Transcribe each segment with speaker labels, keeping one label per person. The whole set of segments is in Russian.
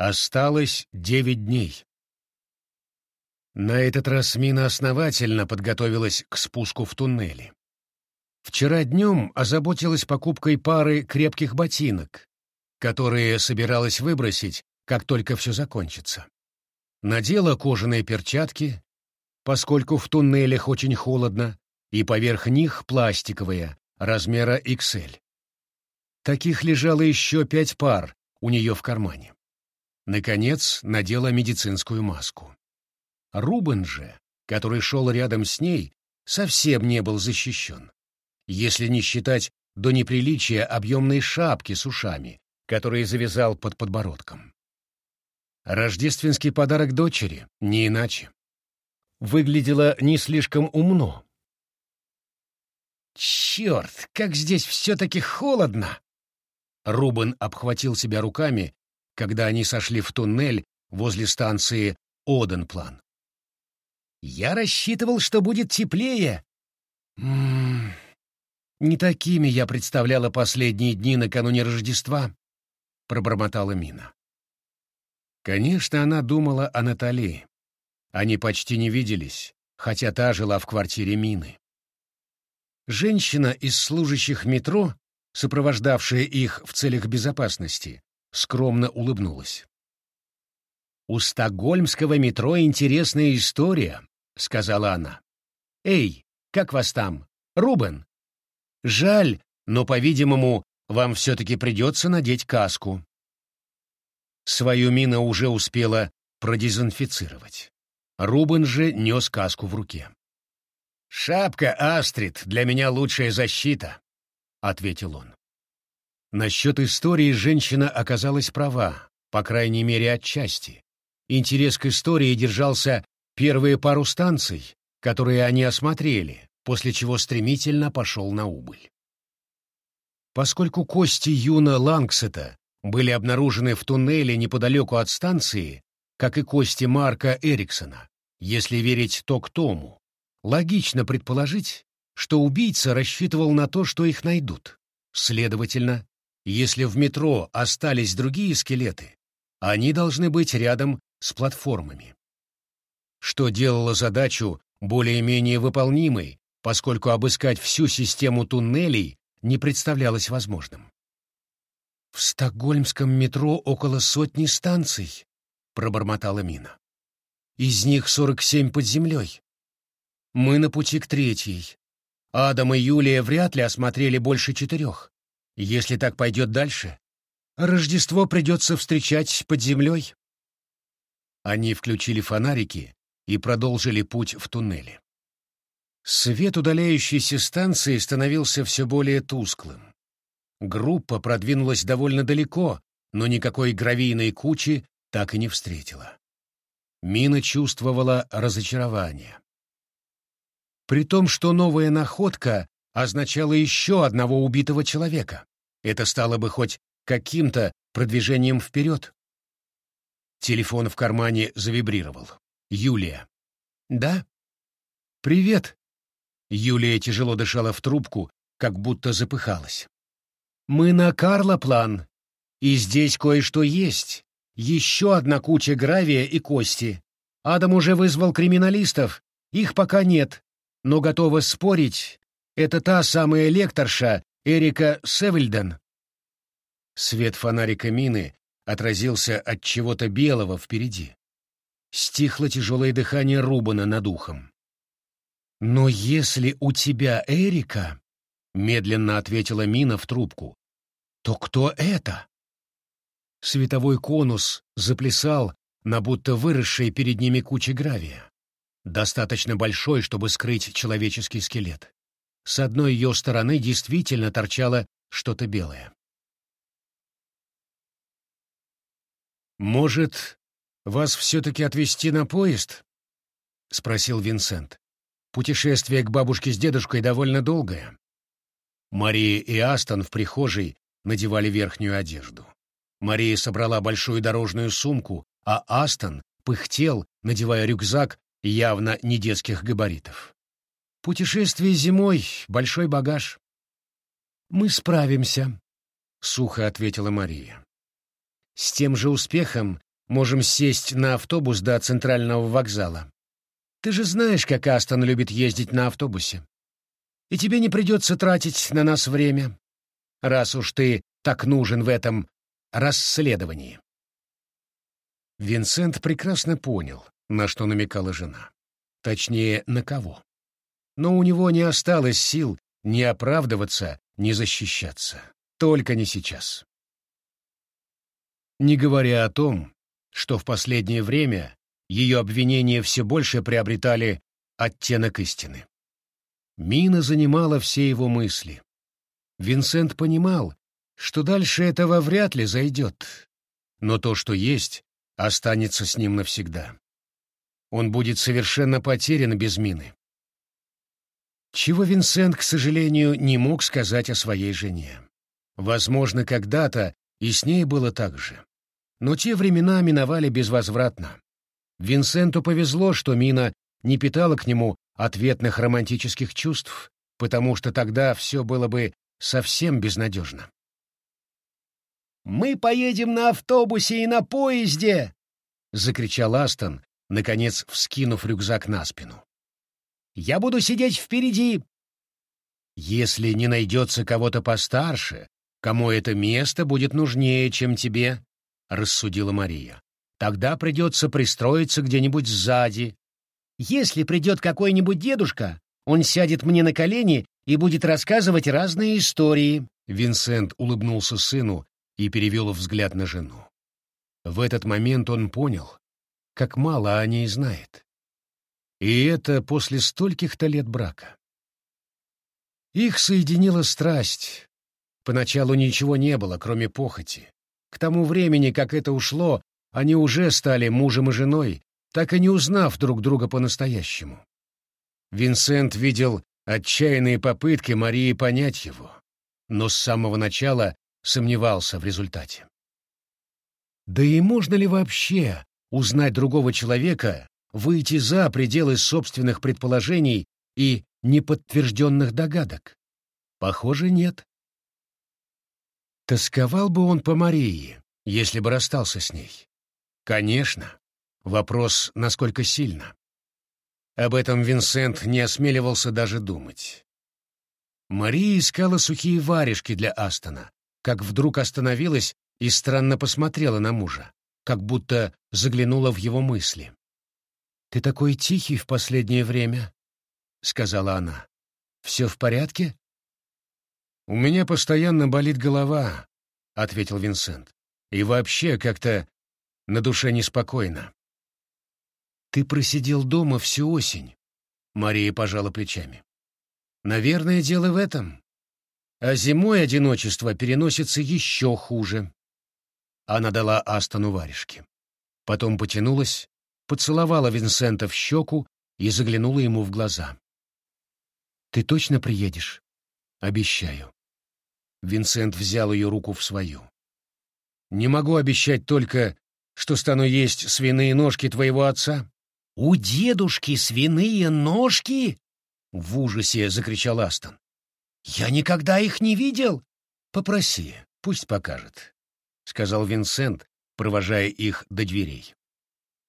Speaker 1: Осталось девять дней. На этот раз Мина основательно подготовилась к спуску в туннели. Вчера днем озаботилась покупкой пары крепких ботинок, которые собиралась выбросить, как только все закончится. Надела кожаные перчатки, поскольку в туннелях очень холодно, и поверх них пластиковые, размера XL. Таких лежало еще пять пар у нее в кармане. Наконец, надела медицинскую маску. Рубен же, который шел рядом с ней, совсем не был защищен. Если не считать до неприличия объемной шапки с ушами, которые завязал под подбородком. Рождественский подарок дочери, не иначе. Выглядело не слишком умно. «Черт, как здесь все-таки холодно!» Рубен обхватил себя руками, когда они сошли в туннель возле станции Оденплан. «Я рассчитывал, что будет теплее». «М -м, «Не такими я представляла последние дни накануне Рождества», — пробормотала Мина. Конечно, она думала о Натали. Они почти не виделись, хотя та жила в квартире Мины. Женщина из служащих метро, сопровождавшая их в целях безопасности, скромно улыбнулась. «У стокгольмского метро интересная история», — сказала она. «Эй, как вас там? Рубен?» «Жаль, но, по-видимому, вам все-таки придется надеть каску». Свою мину уже успела продезинфицировать. Рубен же нес каску в руке. «Шапка, Астрид, для меня лучшая защита», — ответил он. Насчет истории женщина оказалась права, по крайней мере, отчасти. Интерес к истории держался первые пару станций, которые они осмотрели, после чего стремительно пошел на убыль. Поскольку кости Юна Лангсета были обнаружены в туннеле неподалеку от станции, как и кости Марка Эриксона, если верить Токтому, логично предположить, что убийца рассчитывал на то, что их найдут. Следовательно, если в метро остались другие скелеты, они должны быть рядом с платформами. Что делало задачу более-менее выполнимой, поскольку обыскать всю систему туннелей не представлялось возможным. «В стокгольмском метро около сотни станций», — пробормотала Мина. «Из них сорок семь под землей. Мы на пути к третьей. Адам и Юлия вряд ли осмотрели больше четырех. Если так пойдет дальше, Рождество придется встречать под землей. Они включили фонарики и продолжили путь в туннеле. Свет удаляющейся станции становился все более тусклым. Группа продвинулась довольно далеко, но никакой гравийной кучи так и не встретила. Мина чувствовала разочарование. При том, что новая находка означала еще одного убитого человека. Это стало бы хоть каким-то продвижением вперед. Телефон в кармане завибрировал. Юлия. «Да?» «Привет!» Юлия тяжело дышала в трубку, как будто запыхалась. «Мы на Карлоплан, и здесь кое-что есть. Еще одна куча гравия и кости. Адам уже вызвал криминалистов, их пока нет, но готова спорить, это та самая лекторша Эрика Севельден. Свет фонарика мины отразился от чего-то белого впереди. Стихло тяжелое дыхание Рубана над ухом. «Но если у тебя Эрика...» — медленно ответила Мина в трубку. «То кто это?» Световой конус заплясал на будто выросшей перед ними куче гравия. Достаточно большой, чтобы скрыть человеческий скелет. С одной ее стороны действительно торчало что-то белое. «Может, вас все-таки отвезти на поезд?» — спросил Винсент. «Путешествие к бабушке с дедушкой довольно долгое». Мария и Астон в прихожей надевали верхнюю одежду. Мария собрала большую дорожную сумку, а Астон пыхтел, надевая рюкзак явно не детских габаритов. Путешествие зимой — большой багаж. «Мы справимся», — сухо ответила Мария. «С тем же успехом Можем сесть на автобус до центрального вокзала. Ты же знаешь, как Астон любит ездить на автобусе. И тебе не придется тратить на нас время, раз уж ты так нужен в этом расследовании. Винсент прекрасно понял, на что намекала жена. Точнее, на кого. Но у него не осталось сил ни оправдываться, ни защищаться. Только не сейчас. Не говоря о том, что в последнее время ее обвинения все больше приобретали оттенок истины. Мина занимала все его мысли. Винсент понимал, что дальше этого вряд ли зайдет, но то, что есть, останется с ним навсегда. Он будет совершенно потерян без Мины. Чего Винсент, к сожалению, не мог сказать о своей жене. Возможно, когда-то и с ней было так же. Но те времена миновали безвозвратно. Винсенту повезло, что Мина не питала к нему ответных романтических чувств, потому что тогда все было бы совсем безнадежно. «Мы поедем на автобусе и на поезде!» — закричал Астон, наконец вскинув рюкзак на спину. «Я буду сидеть впереди!» «Если не найдется кого-то постарше, кому это место будет нужнее, чем тебе, рассудила Мария. Тогда придется пристроиться где-нибудь сзади. Если придет какой-нибудь дедушка, он сядет мне на колени и будет рассказывать разные истории. Винсент улыбнулся сыну и перевел взгляд на жену. В этот момент он понял, как мало о ней знает. И это после стольких-то лет брака. Их соединила страсть. Поначалу ничего не было, кроме похоти. К тому времени, как это ушло, они уже стали мужем и женой, так и не узнав друг друга по-настоящему. Винсент видел отчаянные попытки Марии понять его, но с самого начала сомневался в результате. Да и можно ли вообще узнать другого человека, выйти за пределы собственных предположений и неподтвержденных догадок? Похоже, нет. Тосковал бы он по Марии, если бы расстался с ней. Конечно. Вопрос, насколько сильно. Об этом Винсент не осмеливался даже думать. Мария искала сухие варежки для Астона, как вдруг остановилась и странно посмотрела на мужа, как будто заглянула в его мысли. «Ты такой тихий в последнее время», — сказала она. «Все в порядке?» «У меня постоянно болит голова», — ответил Винсент. «И вообще как-то на душе неспокойно». «Ты просидел дома всю осень», — Мария пожала плечами. «Наверное, дело в этом. А зимой одиночество переносится еще хуже». Она дала Астону варежки. Потом потянулась, поцеловала Винсента в щеку и заглянула ему в глаза. «Ты точно приедешь?» «Обещаю». Винсент взял ее руку в свою. «Не могу обещать только, что стану есть свиные ножки твоего отца». «У дедушки свиные ножки?» — в ужасе закричал Астон. «Я никогда их не видел!» «Попроси, пусть покажет», — сказал Винсент, провожая их до дверей.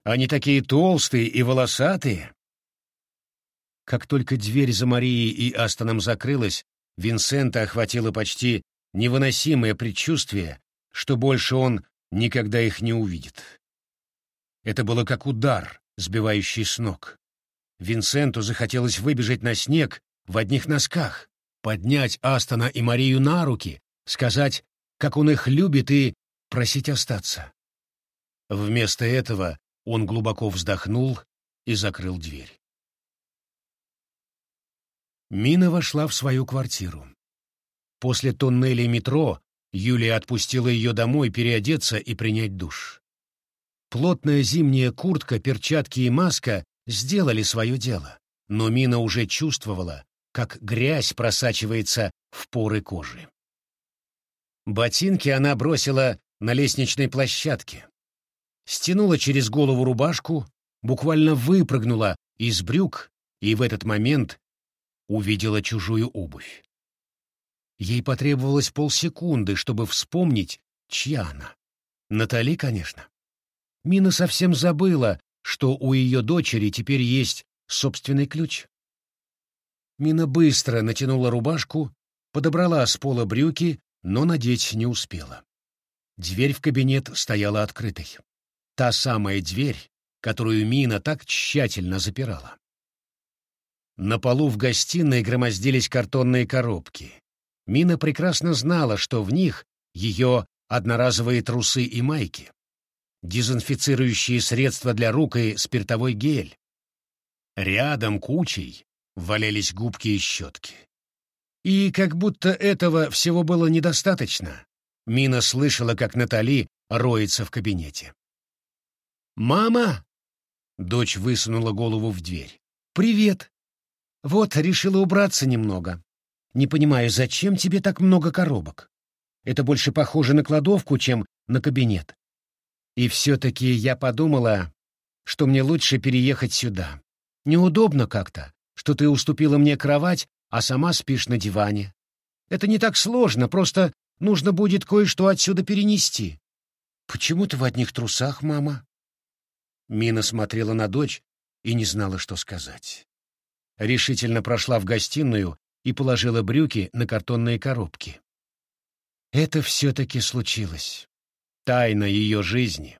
Speaker 1: «Они такие толстые и волосатые!» Как только дверь за Марией и Астоном закрылась, Винсента охватило почти невыносимое предчувствие, что больше он никогда их не увидит. Это было как удар, сбивающий с ног. Винсенту захотелось выбежать на снег в одних носках, поднять Астона и Марию на руки, сказать, как он их любит, и просить остаться. Вместо этого он глубоко вздохнул и закрыл дверь. Мина вошла в свою квартиру. После туннеля метро Юлия отпустила ее домой переодеться и принять душ. Плотная зимняя куртка, перчатки и маска сделали свое дело, но Мина уже чувствовала, как грязь просачивается в поры кожи. Ботинки она бросила на лестничной площадке, стянула через голову рубашку, буквально выпрыгнула из брюк и в этот момент увидела чужую обувь. Ей потребовалось полсекунды, чтобы вспомнить, чья она. Натали, конечно. Мина совсем забыла, что у ее дочери теперь есть собственный ключ. Мина быстро натянула рубашку, подобрала с пола брюки, но надеть не успела. Дверь в кабинет стояла открытой. Та самая дверь, которую Мина так тщательно запирала. На полу в гостиной громоздились картонные коробки. Мина прекрасно знала, что в них ее одноразовые трусы и майки, дезинфицирующие средства для рук и спиртовой гель. Рядом кучей валялись губки и щетки. И как будто этого всего было недостаточно, Мина слышала, как Натали роется в кабинете. «Мама!» — дочь высунула голову в дверь. «Привет! Вот, решила убраться немного. Не понимаю, зачем тебе так много коробок? Это больше похоже на кладовку, чем на кабинет. И все-таки я подумала, что мне лучше переехать сюда. Неудобно как-то, что ты уступила мне кровать, а сама спишь на диване. Это не так сложно, просто нужно будет кое-что отсюда перенести. Почему ты в одних трусах, мама? Мина смотрела на дочь и не знала, что сказать. Решительно прошла в гостиную и положила брюки на картонные коробки. Это все-таки случилось. Тайна ее жизни.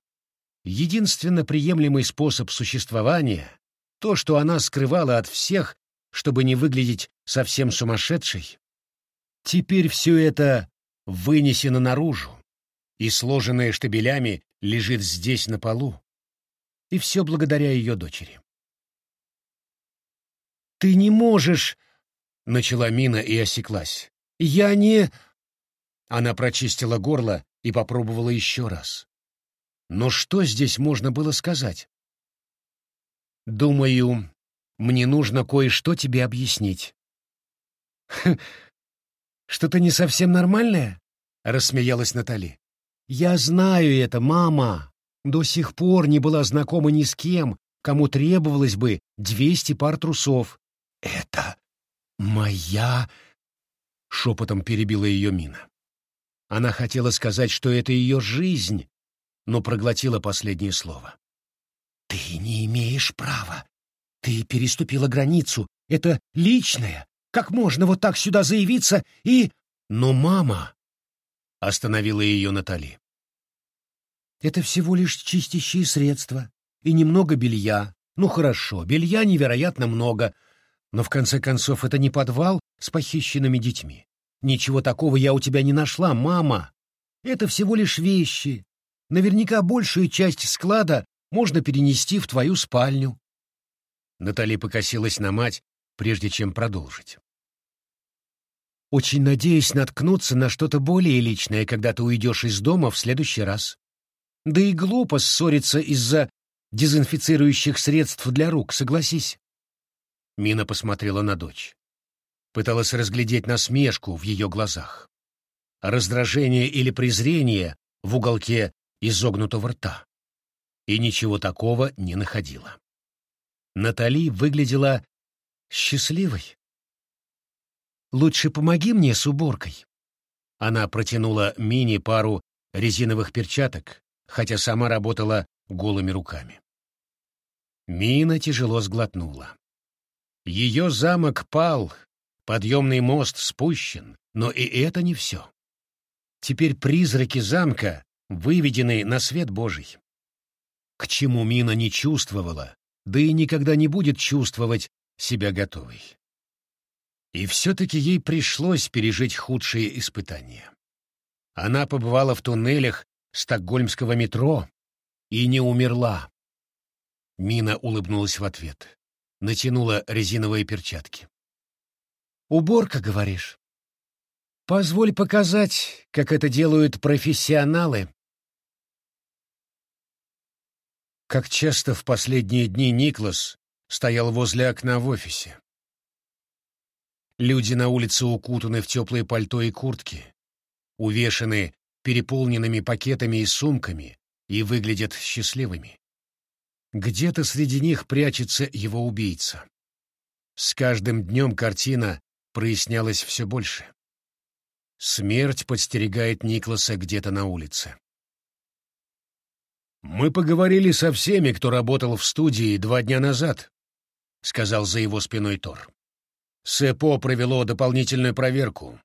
Speaker 1: Единственно приемлемый способ существования — то, что она скрывала от всех, чтобы не выглядеть совсем сумасшедшей. Теперь все это вынесено наружу и сложенное штабелями лежит здесь на полу. И все благодаря ее дочери. «Ты не можешь...» — начала Мина и осеклась. «Я не...» Она прочистила горло и попробовала еще раз. Но что здесь можно было сказать? «Думаю, мне нужно кое-что тебе объяснить». «Что-то не совсем нормальное?» — рассмеялась Натали. «Я знаю это, мама. До сих пор не была знакома ни с кем, кому требовалось бы двести пар трусов». «Это моя...» — шепотом перебила ее Мина. Она хотела сказать, что это ее жизнь, но проглотила последнее слово. «Ты не имеешь права. Ты переступила границу. Это личное. Как можно вот так сюда заявиться и...» «Но мама...» — остановила ее Натали. «Это всего лишь чистящие средства и немного белья. Ну хорошо, белья невероятно много, но в конце концов это не подвал с похищенными детьми. Ничего такого я у тебя не нашла, мама. Это всего лишь вещи. Наверняка большую часть склада можно перенести в твою спальню. Натали покосилась на мать, прежде чем продолжить. Очень надеюсь наткнуться на что-то более личное, когда ты уйдешь из дома в следующий раз. Да и глупо ссориться из-за дезинфицирующих средств для рук, согласись. Мина посмотрела на дочь пыталась разглядеть насмешку в ее глазах, раздражение или презрение в уголке изогнутого рта, и ничего такого не находила. Натали выглядела счастливой. «Лучше помоги мне с уборкой». Она протянула Мини пару резиновых перчаток, хотя сама работала голыми руками. Мина тяжело сглотнула. Ее замок пал, Подъемный мост спущен, но и это не все. Теперь призраки замка выведены на свет Божий. К чему Мина не чувствовала, да и никогда не будет чувствовать себя готовой. И все-таки ей пришлось пережить худшие испытания. Она побывала в туннелях стокгольмского метро и не умерла. Мина улыбнулась в ответ, натянула резиновые перчатки. Уборка, говоришь? Позволь показать, как это делают профессионалы. Как часто в последние дни Никлас стоял возле окна в офисе. Люди на улице укутаны в теплые пальто и куртки, увешаны переполненными пакетами и сумками и выглядят счастливыми. Где-то среди них прячется его убийца. С каждым днем картина прояснялось все больше. Смерть подстерегает Никласа где-то на улице. «Мы поговорили со всеми, кто работал в студии два дня назад», — сказал за его спиной Тор. «СЭПО провело дополнительную проверку.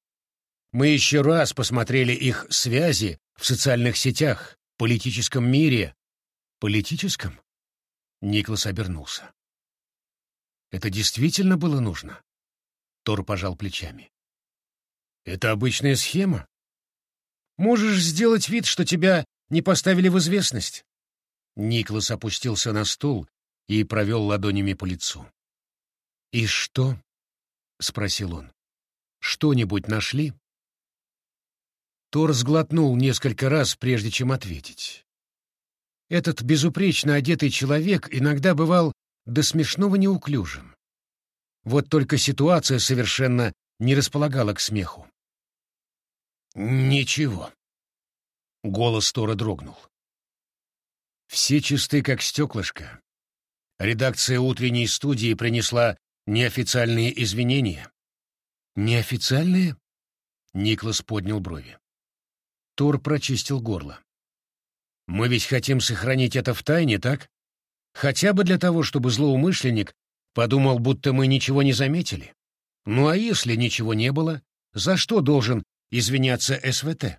Speaker 1: Мы еще раз посмотрели их связи в социальных сетях, политическом мире». «Политическом?» Никлас обернулся. «Это действительно было нужно?» Тор пожал плечами. «Это обычная схема. Можешь сделать вид, что тебя не поставили в известность». Никлас опустился на стул и провел ладонями по лицу. «И что?» — спросил он. «Что-нибудь нашли?» Тор сглотнул несколько раз, прежде чем ответить. Этот безупречно одетый человек иногда бывал до смешного неуклюжим. Вот только ситуация совершенно не располагала к смеху. «Ничего». Голос Тора дрогнул. Все чисты, как стеклышко. Редакция утренней студии принесла неофициальные извинения. «Неофициальные?» Никлас поднял брови. Тор прочистил горло. «Мы ведь хотим сохранить это в тайне, так? Хотя бы для того, чтобы злоумышленник Подумал, будто мы ничего не заметили. Ну а если ничего не было, за что должен извиняться СВТ?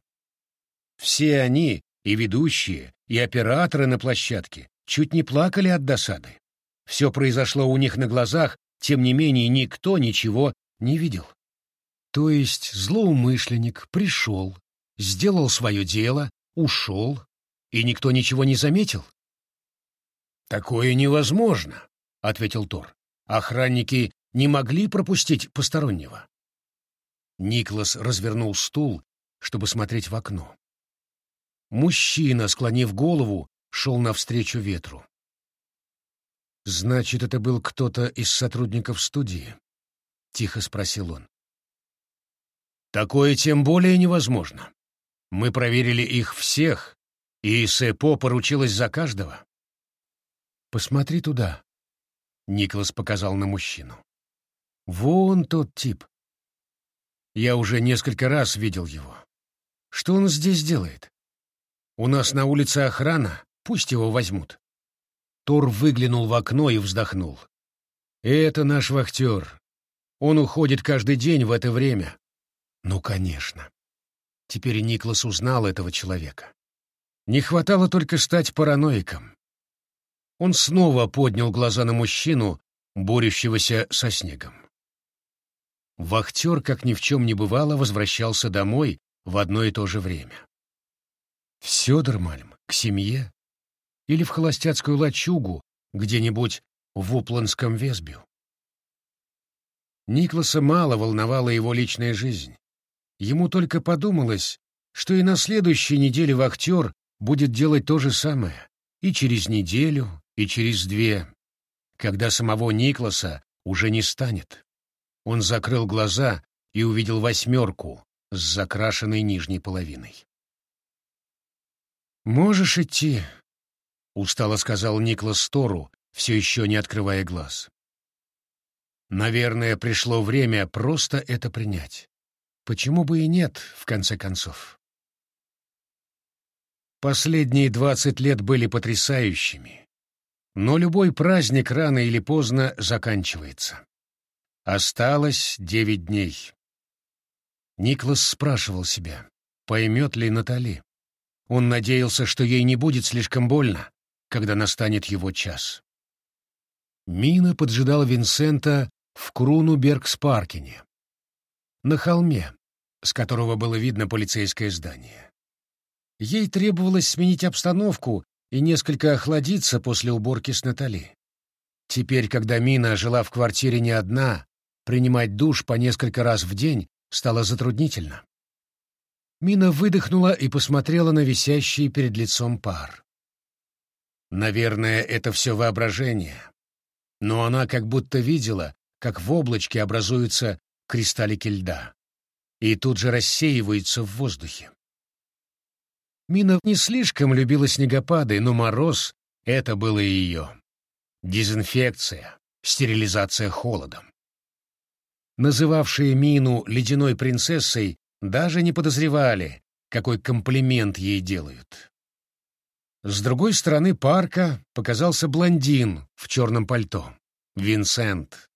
Speaker 1: Все они, и ведущие, и операторы на площадке, чуть не плакали от досады. Все произошло у них на глазах, тем не менее никто ничего не видел. То есть злоумышленник пришел, сделал свое дело, ушел, и никто ничего не заметил? «Такое невозможно», — ответил Тор. Охранники не могли пропустить постороннего. Никлас развернул стул, чтобы смотреть в окно. Мужчина, склонив голову, шел навстречу ветру. «Значит, это был кто-то из сотрудников студии?» — тихо спросил он. «Такое тем более невозможно. Мы проверили их всех, и СЭПО поручилась за каждого». «Посмотри туда», Николас показал на мужчину. «Вон тот тип. Я уже несколько раз видел его. Что он здесь делает? У нас на улице охрана, пусть его возьмут». Тор выглянул в окно и вздохнул. «Это наш вахтер. Он уходит каждый день в это время». «Ну, конечно». Теперь Никлас узнал этого человека. Не хватало только стать параноиком. Он снова поднял глаза на мужчину, борющегося со снегом. Вахтер, как ни в чем не бывало, возвращался домой в одно и то же время. В Сёдермальм, к семье или в холостяцкую лачугу где-нибудь в Упланском Весбю. Никласа мало волновала его личная жизнь. Ему только подумалось, что и на следующей неделе вахтер будет делать то же самое, и через неделю, и через две, когда самого Никласа уже не станет. Он закрыл глаза и увидел восьмерку с закрашенной нижней половиной. «Можешь идти», — устало сказал Никлас Тору, все еще не открывая глаз. Наверное, пришло время просто это принять. Почему бы и нет, в конце концов? Последние двадцать лет были потрясающими, но любой праздник рано или поздно заканчивается. Осталось девять дней. Никлас спрашивал себя, поймет ли Натали. Он надеялся, что ей не будет слишком больно, когда настанет его час. Мина поджидала Винсента в Крунубергспаркине, на холме, с которого было видно полицейское здание. Ей требовалось сменить обстановку и несколько охладиться после уборки с Натали. Теперь, когда Мина жила в квартире не одна, принимать душ по несколько раз в день стало затруднительно. Мина выдохнула и посмотрела на висящий перед лицом пар. Наверное, это все воображение. Но она как будто видела, как в облачке образуются кристаллики льда и тут же рассеиваются в воздухе. Мина не слишком любила снегопады, но мороз — это было ее. Дезинфекция, стерилизация холодом. Называвшие Мину ледяной принцессой даже не подозревали, какой комплимент ей делают. С другой стороны парка показался блондин в черном пальто. Винсент.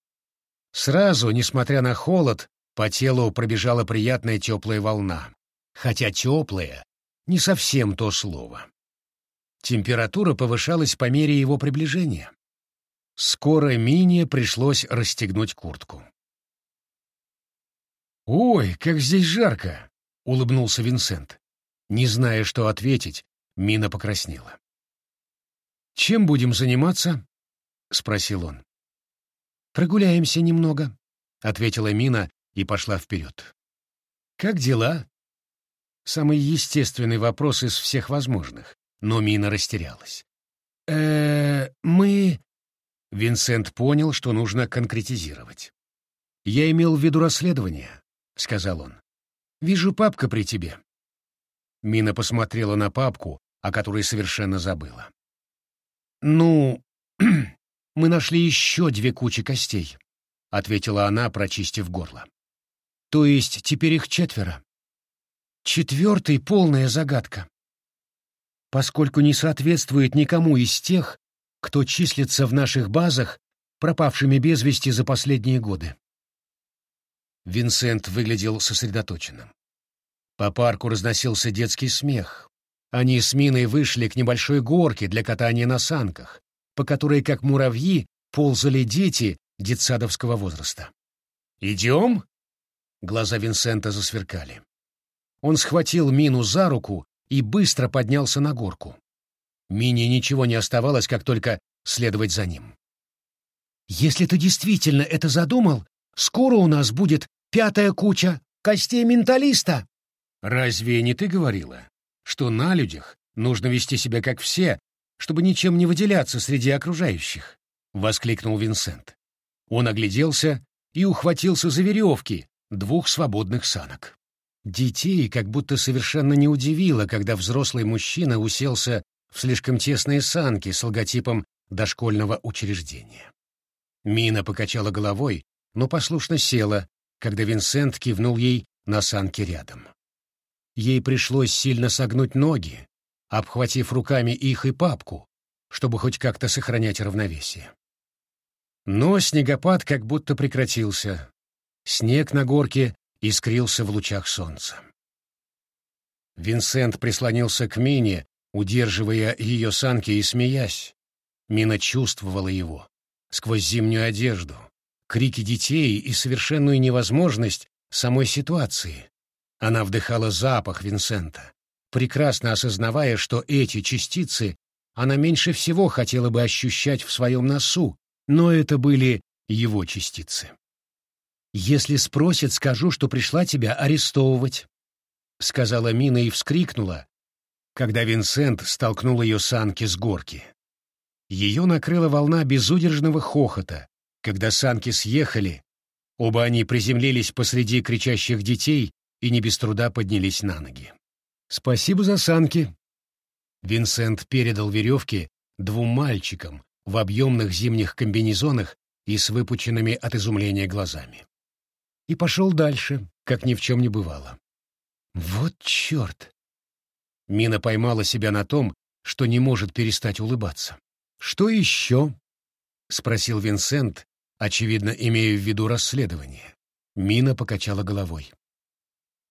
Speaker 1: Сразу, несмотря на холод, по телу пробежала приятная теплая волна. Хотя теплая — не совсем то слово. Температура повышалась по мере его приближения. Скоро Мине пришлось расстегнуть куртку. «Ой, как здесь жарко!» — улыбнулся Винсент. Не зная, что ответить, Мина покраснела. «Чем будем заниматься?» — спросил он. «Прогуляемся немного», — ответила Мина и пошла вперед. «Как дела?» Самый естественный вопрос из всех возможных, но Мина растерялась. э мы...» Винсент понял, что нужно конкретизировать. «Я имел в виду расследование», — сказал он. «Вижу, папка при тебе. Мина посмотрела на папку, о которой совершенно забыла. «Ну, мы нашли еще две кучи костей», — ответила она, прочистив горло. «То есть теперь их четверо. Четвертый — полная загадка. Поскольку не соответствует никому из тех, кто числится в наших базах, пропавшими без вести за последние годы». Винсент выглядел сосредоточенным. По парку разносился детский смех. Они с Миной вышли к небольшой горке для катания на санках, по которой, как муравьи, ползали дети детсадовского возраста. «Идем?» Глаза Винсента засверкали. Он схватил Мину за руку и быстро поднялся на горку. Мине ничего не оставалось, как только следовать за ним. «Если ты действительно это задумал, скоро у нас будет пятая куча костей менталиста!» «Разве не ты говорила, что на людях нужно вести себя как все, чтобы ничем не выделяться среди окружающих?» — воскликнул Винсент. Он огляделся и ухватился за веревки двух свободных санок. Детей как будто совершенно не удивило, когда взрослый мужчина уселся в слишком тесные санки с логотипом дошкольного учреждения. Мина покачала головой, но послушно села, когда Винсент кивнул ей на санки рядом. Ей пришлось сильно согнуть ноги, обхватив руками их и папку, чтобы хоть как-то сохранять равновесие. Но снегопад как будто прекратился. Снег на горке искрился в лучах солнца. Винсент прислонился к Мине, удерживая ее санки и смеясь. Мина чувствовала его сквозь зимнюю одежду, крики детей и совершенную невозможность самой ситуации, она вдыхала запах Винсента, прекрасно осознавая, что эти частицы она меньше всего хотела бы ощущать в своем носу, но это были его частицы. «Если спросят, скажу, что пришла тебя арестовывать», — сказала Мина и вскрикнула, когда Винсент столкнул ее санки с горки. Ее накрыла волна безудержного хохота, когда санки съехали, оба они приземлились посреди кричащих детей и не без труда поднялись на ноги. «Спасибо за санки!» Винсент передал веревки двум мальчикам в объемных зимних комбинезонах и с выпученными от изумления глазами. И пошел дальше, как ни в чем не бывало. «Вот черт!» Мина поймала себя на том, что не может перестать улыбаться. «Что еще?» — спросил Винсент, очевидно, имея в виду расследование. Мина покачала головой.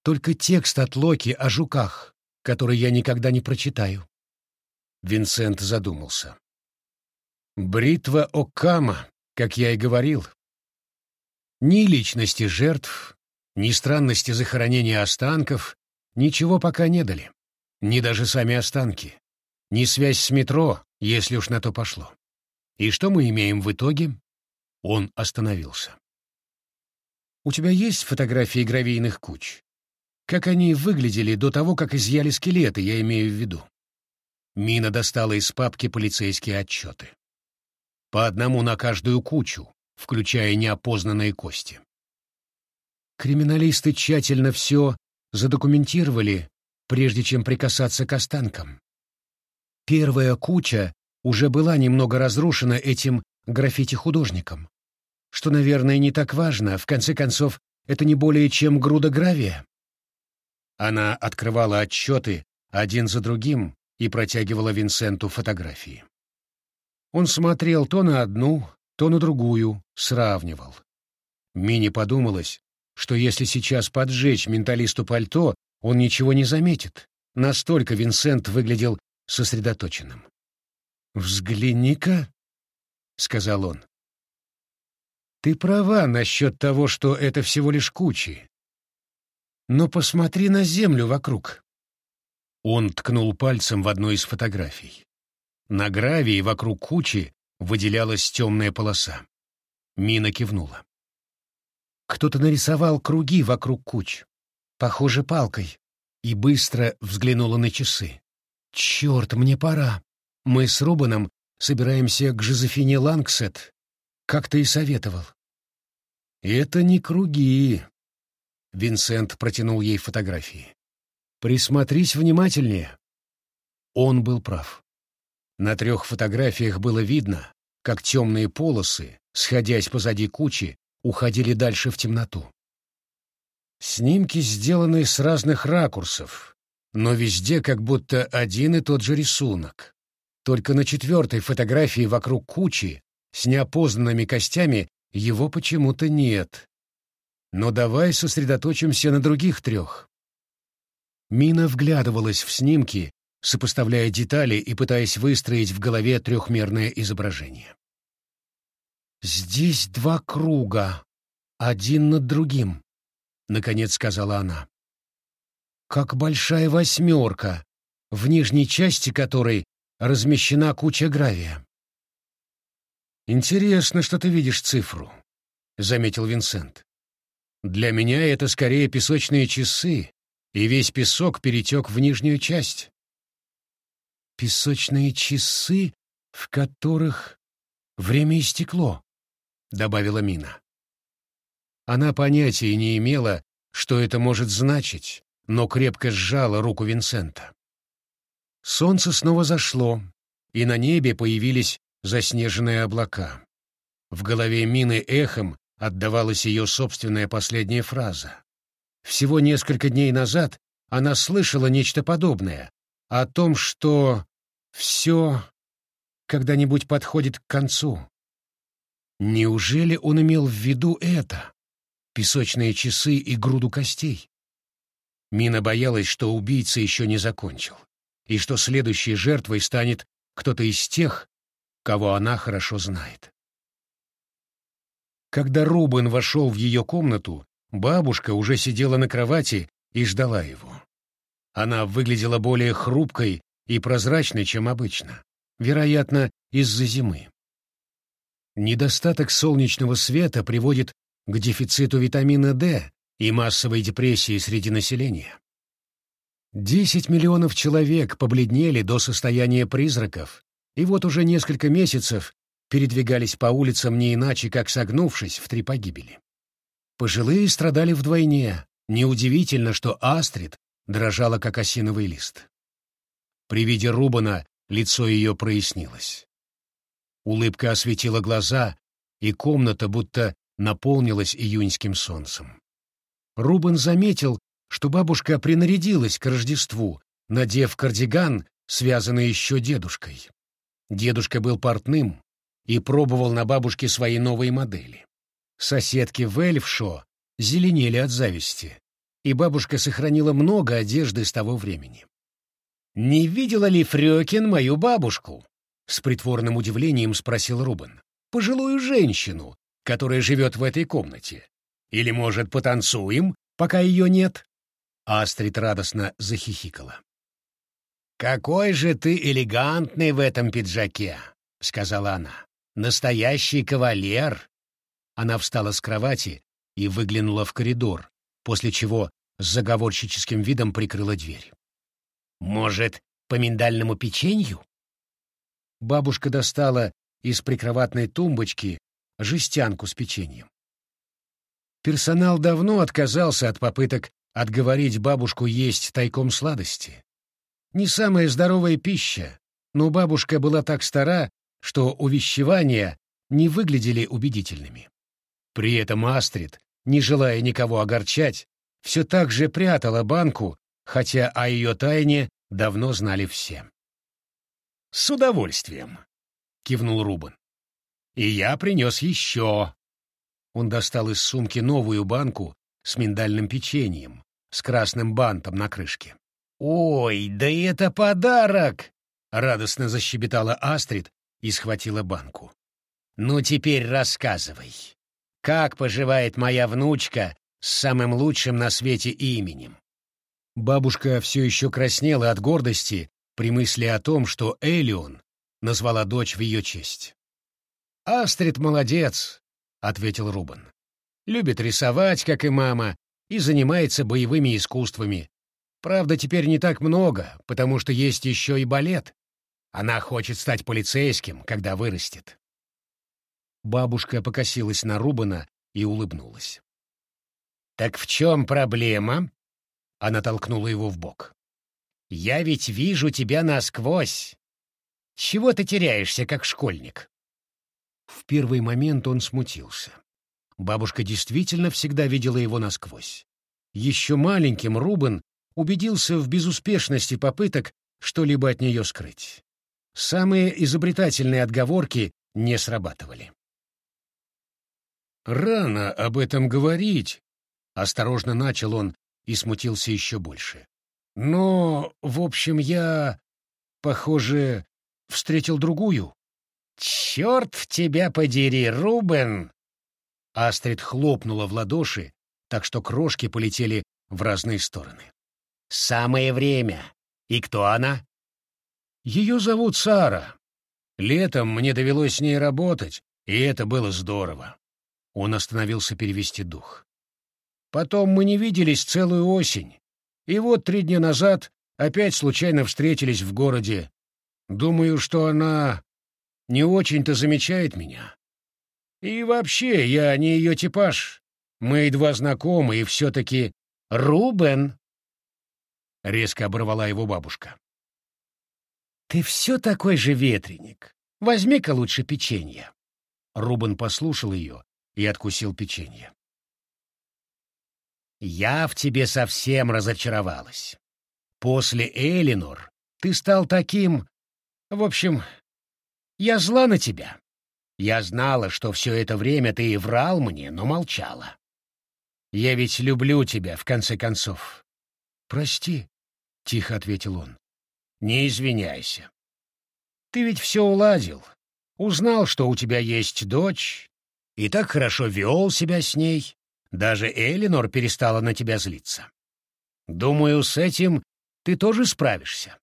Speaker 1: Только текст от Локи о жуках, который я никогда не прочитаю. Винсент задумался. Бритва Окама, как я и говорил. Ни личности жертв, ни странности захоронения останков ничего пока не дали. Ни даже сами останки. Ни связь с метро, если уж на то пошло. И что мы имеем в итоге? Он остановился. «У тебя есть фотографии гравийных куч?» как они выглядели до того, как изъяли скелеты, я имею в виду. Мина достала из папки полицейские отчеты. По одному на каждую кучу, включая неопознанные кости. Криминалисты тщательно все задокументировали, прежде чем прикасаться к останкам. Первая куча уже была немного разрушена этим граффити-художником, что, наверное, не так важно, в конце концов, это не более чем груда гравия. Она открывала отчеты один за другим и протягивала Винсенту фотографии. Он смотрел то на одну, то на другую, сравнивал. Мини подумалось, что если сейчас поджечь менталисту пальто, он ничего не заметит. Настолько Винсент выглядел сосредоточенным. «Взгляни-ка», — сказал он. «Ты права насчет того, что это всего лишь кучи. Но посмотри на землю вокруг». Он ткнул пальцем в одну из фотографий. На гравии вокруг кучи выделялась темная полоса. Мина кивнула. Кто-то нарисовал круги вокруг куч, похоже, палкой, и быстро взглянула на часы. «Черт, мне пора. Мы с Рубаном собираемся к Жозефине Лангсет, как ты и советовал». «Это не круги», — Винсент протянул ей фотографии. «Присмотрись внимательнее». Он был прав. На трех фотографиях было видно, как темные полосы, сходясь позади кучи, уходили дальше в темноту. Снимки сделаны с разных ракурсов, но везде как будто один и тот же рисунок. Только на четвертой фотографии вокруг кучи с неопознанными костями его почему-то нет. Но давай сосредоточимся на других трех. Мина вглядывалась в снимки, сопоставляя детали и пытаясь выстроить в голове трехмерное изображение. «Здесь два круга, один над другим», — наконец сказала она. «Как большая восьмерка, в нижней части которой размещена куча гравия». «Интересно, что ты видишь цифру», — заметил Винсент. «Для меня это скорее песочные часы, и весь песок перетек в нижнюю часть» песочные часы, в которых время истекло», — добавила Мина. Она понятия не имела, что это может значить, но крепко сжала руку Винсента. Солнце снова зашло, и на небе появились заснеженные облака. В голове Мины эхом отдавалась ее собственная последняя фраза. Всего несколько дней назад она слышала нечто подобное, о том, что все когда-нибудь подходит к концу. Неужели он имел в виду это? Песочные часы и груду костей? Мина боялась, что убийца еще не закончил, и что следующей жертвой станет кто-то из тех, кого она хорошо знает. Когда Рубен вошел в ее комнату, бабушка уже сидела на кровати и ждала его. Она выглядела более хрупкой и прозрачной, чем обычно, вероятно, из-за зимы. Недостаток солнечного света приводит к дефициту витамина D и массовой депрессии среди населения. Десять миллионов человек побледнели до состояния призраков, и вот уже несколько месяцев передвигались по улицам не иначе, как согнувшись в три погибели. Пожилые страдали вдвойне. Неудивительно, что Астрид дрожала, как осиновый лист. При виде Рубана лицо ее прояснилось. Улыбка осветила глаза, и комната будто наполнилась июньским солнцем. Рубан заметил, что бабушка принарядилась к Рождеству, надев кардиган, связанный еще дедушкой. Дедушка был портным и пробовал на бабушке свои новые модели. Соседки в Эльфшо зеленели от зависти, и бабушка сохранила много одежды с того времени. «Не видела ли Фрёкин мою бабушку?» — с притворным удивлением спросил Рубен. «Пожилую женщину, которая живет в этой комнате. Или, может, потанцуем, пока ее нет?» Астрид радостно захихикала. «Какой же ты элегантный в этом пиджаке!» — сказала она. «Настоящий кавалер!» Она встала с кровати и выглянула в коридор, после чего с заговорщическим видом прикрыла дверь. Может, по миндальному печенью? Бабушка достала из прикроватной тумбочки жестянку с печеньем. Персонал давно отказался от попыток отговорить бабушку есть тайком сладости. Не самая здоровая пища, но бабушка была так стара, что увещевания не выглядели убедительными. При этом Астрид, не желая никого огорчать, все так же прятала банку хотя о ее тайне давно знали все. «С удовольствием», — кивнул Рубен. «И я принес еще». Он достал из сумки новую банку с миндальным печеньем, с красным бантом на крышке. «Ой, да это подарок!» — радостно защебетала Астрид и схватила банку. «Ну теперь рассказывай, как поживает моя внучка с самым лучшим на свете именем?» Бабушка все еще краснела от гордости при мысли о том, что Элион назвала дочь в ее честь. «Астрид молодец», — ответил Рубен. «Любит рисовать, как и мама, и занимается боевыми искусствами. Правда, теперь не так много, потому что есть еще и балет. Она хочет стать полицейским, когда вырастет». Бабушка покосилась на Рубана и улыбнулась. «Так в чем проблема?» Она толкнула его в бок. «Я ведь вижу тебя насквозь. Чего ты теряешься, как школьник?» В первый момент он смутился. Бабушка действительно всегда видела его насквозь. Еще маленьким Рубен убедился в безуспешности попыток что-либо от нее скрыть. Самые изобретательные отговорки не срабатывали. «Рано об этом говорить», — осторожно начал он и смутился еще больше. «Но, в общем, я, похоже, встретил другую». «Черт тебя подери, Рубен!» Астрид хлопнула в ладоши, так что крошки полетели в разные стороны. «Самое время! И кто она?» «Ее зовут Сара. Летом мне довелось с ней работать, и это было здорово». Он остановился перевести дух. «Потом мы не виделись целую осень, и вот три дня назад опять случайно встретились в городе. Думаю, что она не очень-то замечает меня. И вообще, я не ее типаж. Мы едва знакомы, и все-таки Рубен!» Резко оборвала его бабушка. «Ты все такой же ветреник. Возьми-ка лучше печенье». Рубен послушал ее и откусил печенье. «Я в тебе совсем разочаровалась. После Элинор ты стал таким... В общем, я зла на тебя. Я знала, что все это время ты и врал мне, но молчала. Я ведь люблю тебя, в конце концов. Прости, — тихо ответил он. Не извиняйся. Ты ведь все уладил. Узнал, что у тебя есть дочь, и так хорошо вел себя с ней. Даже Элинор перестала на тебя злиться. Думаю, с этим ты тоже справишься.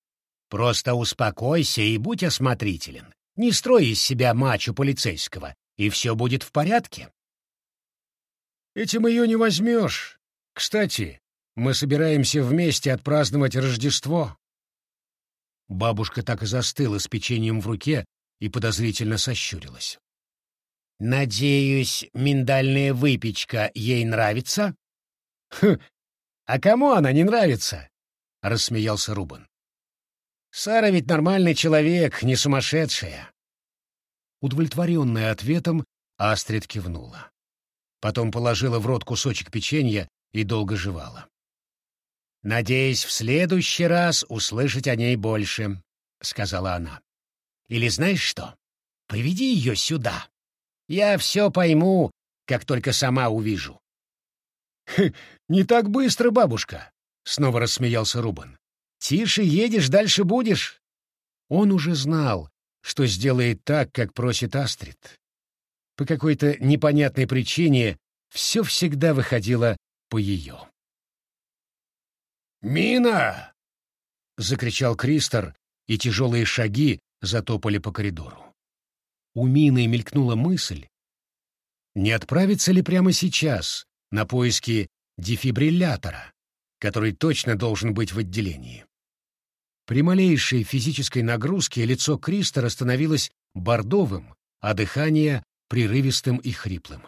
Speaker 1: Просто успокойся и будь осмотрителен. Не строй из себя мачо полицейского, и все будет в порядке. Этим ее не возьмешь. Кстати, мы собираемся вместе отпраздновать Рождество. Бабушка так и застыла с печеньем в руке и подозрительно сощурилась. «Надеюсь, миндальная выпечка ей нравится?» «Хм, а кому она не нравится?» — рассмеялся Рубан. Сара ведь нормальный человек, не сумасшедшая. Удовлетворенная ответом, Астрид кивнула. Потом положила в рот кусочек печенья и долго жевала. «Надеюсь, в следующий раз услышать о ней больше», — сказала она. «Или знаешь что? Приведи ее сюда. Я все пойму, как только сама увижу». «Не так быстро, бабушка», — снова рассмеялся Рубан. Тише едешь, дальше будешь. Он уже знал, что сделает так, как просит Астрид. По какой-то непонятной причине все всегда выходило по ее. «Мина!» — закричал Кристор, и тяжелые шаги затопали по коридору. У Мины мелькнула мысль, не отправиться ли прямо сейчас на поиски дефибриллятора, который точно должен быть в отделении. При малейшей физической нагрузке лицо Кристора становилось бордовым, а дыхание — прерывистым и хриплым.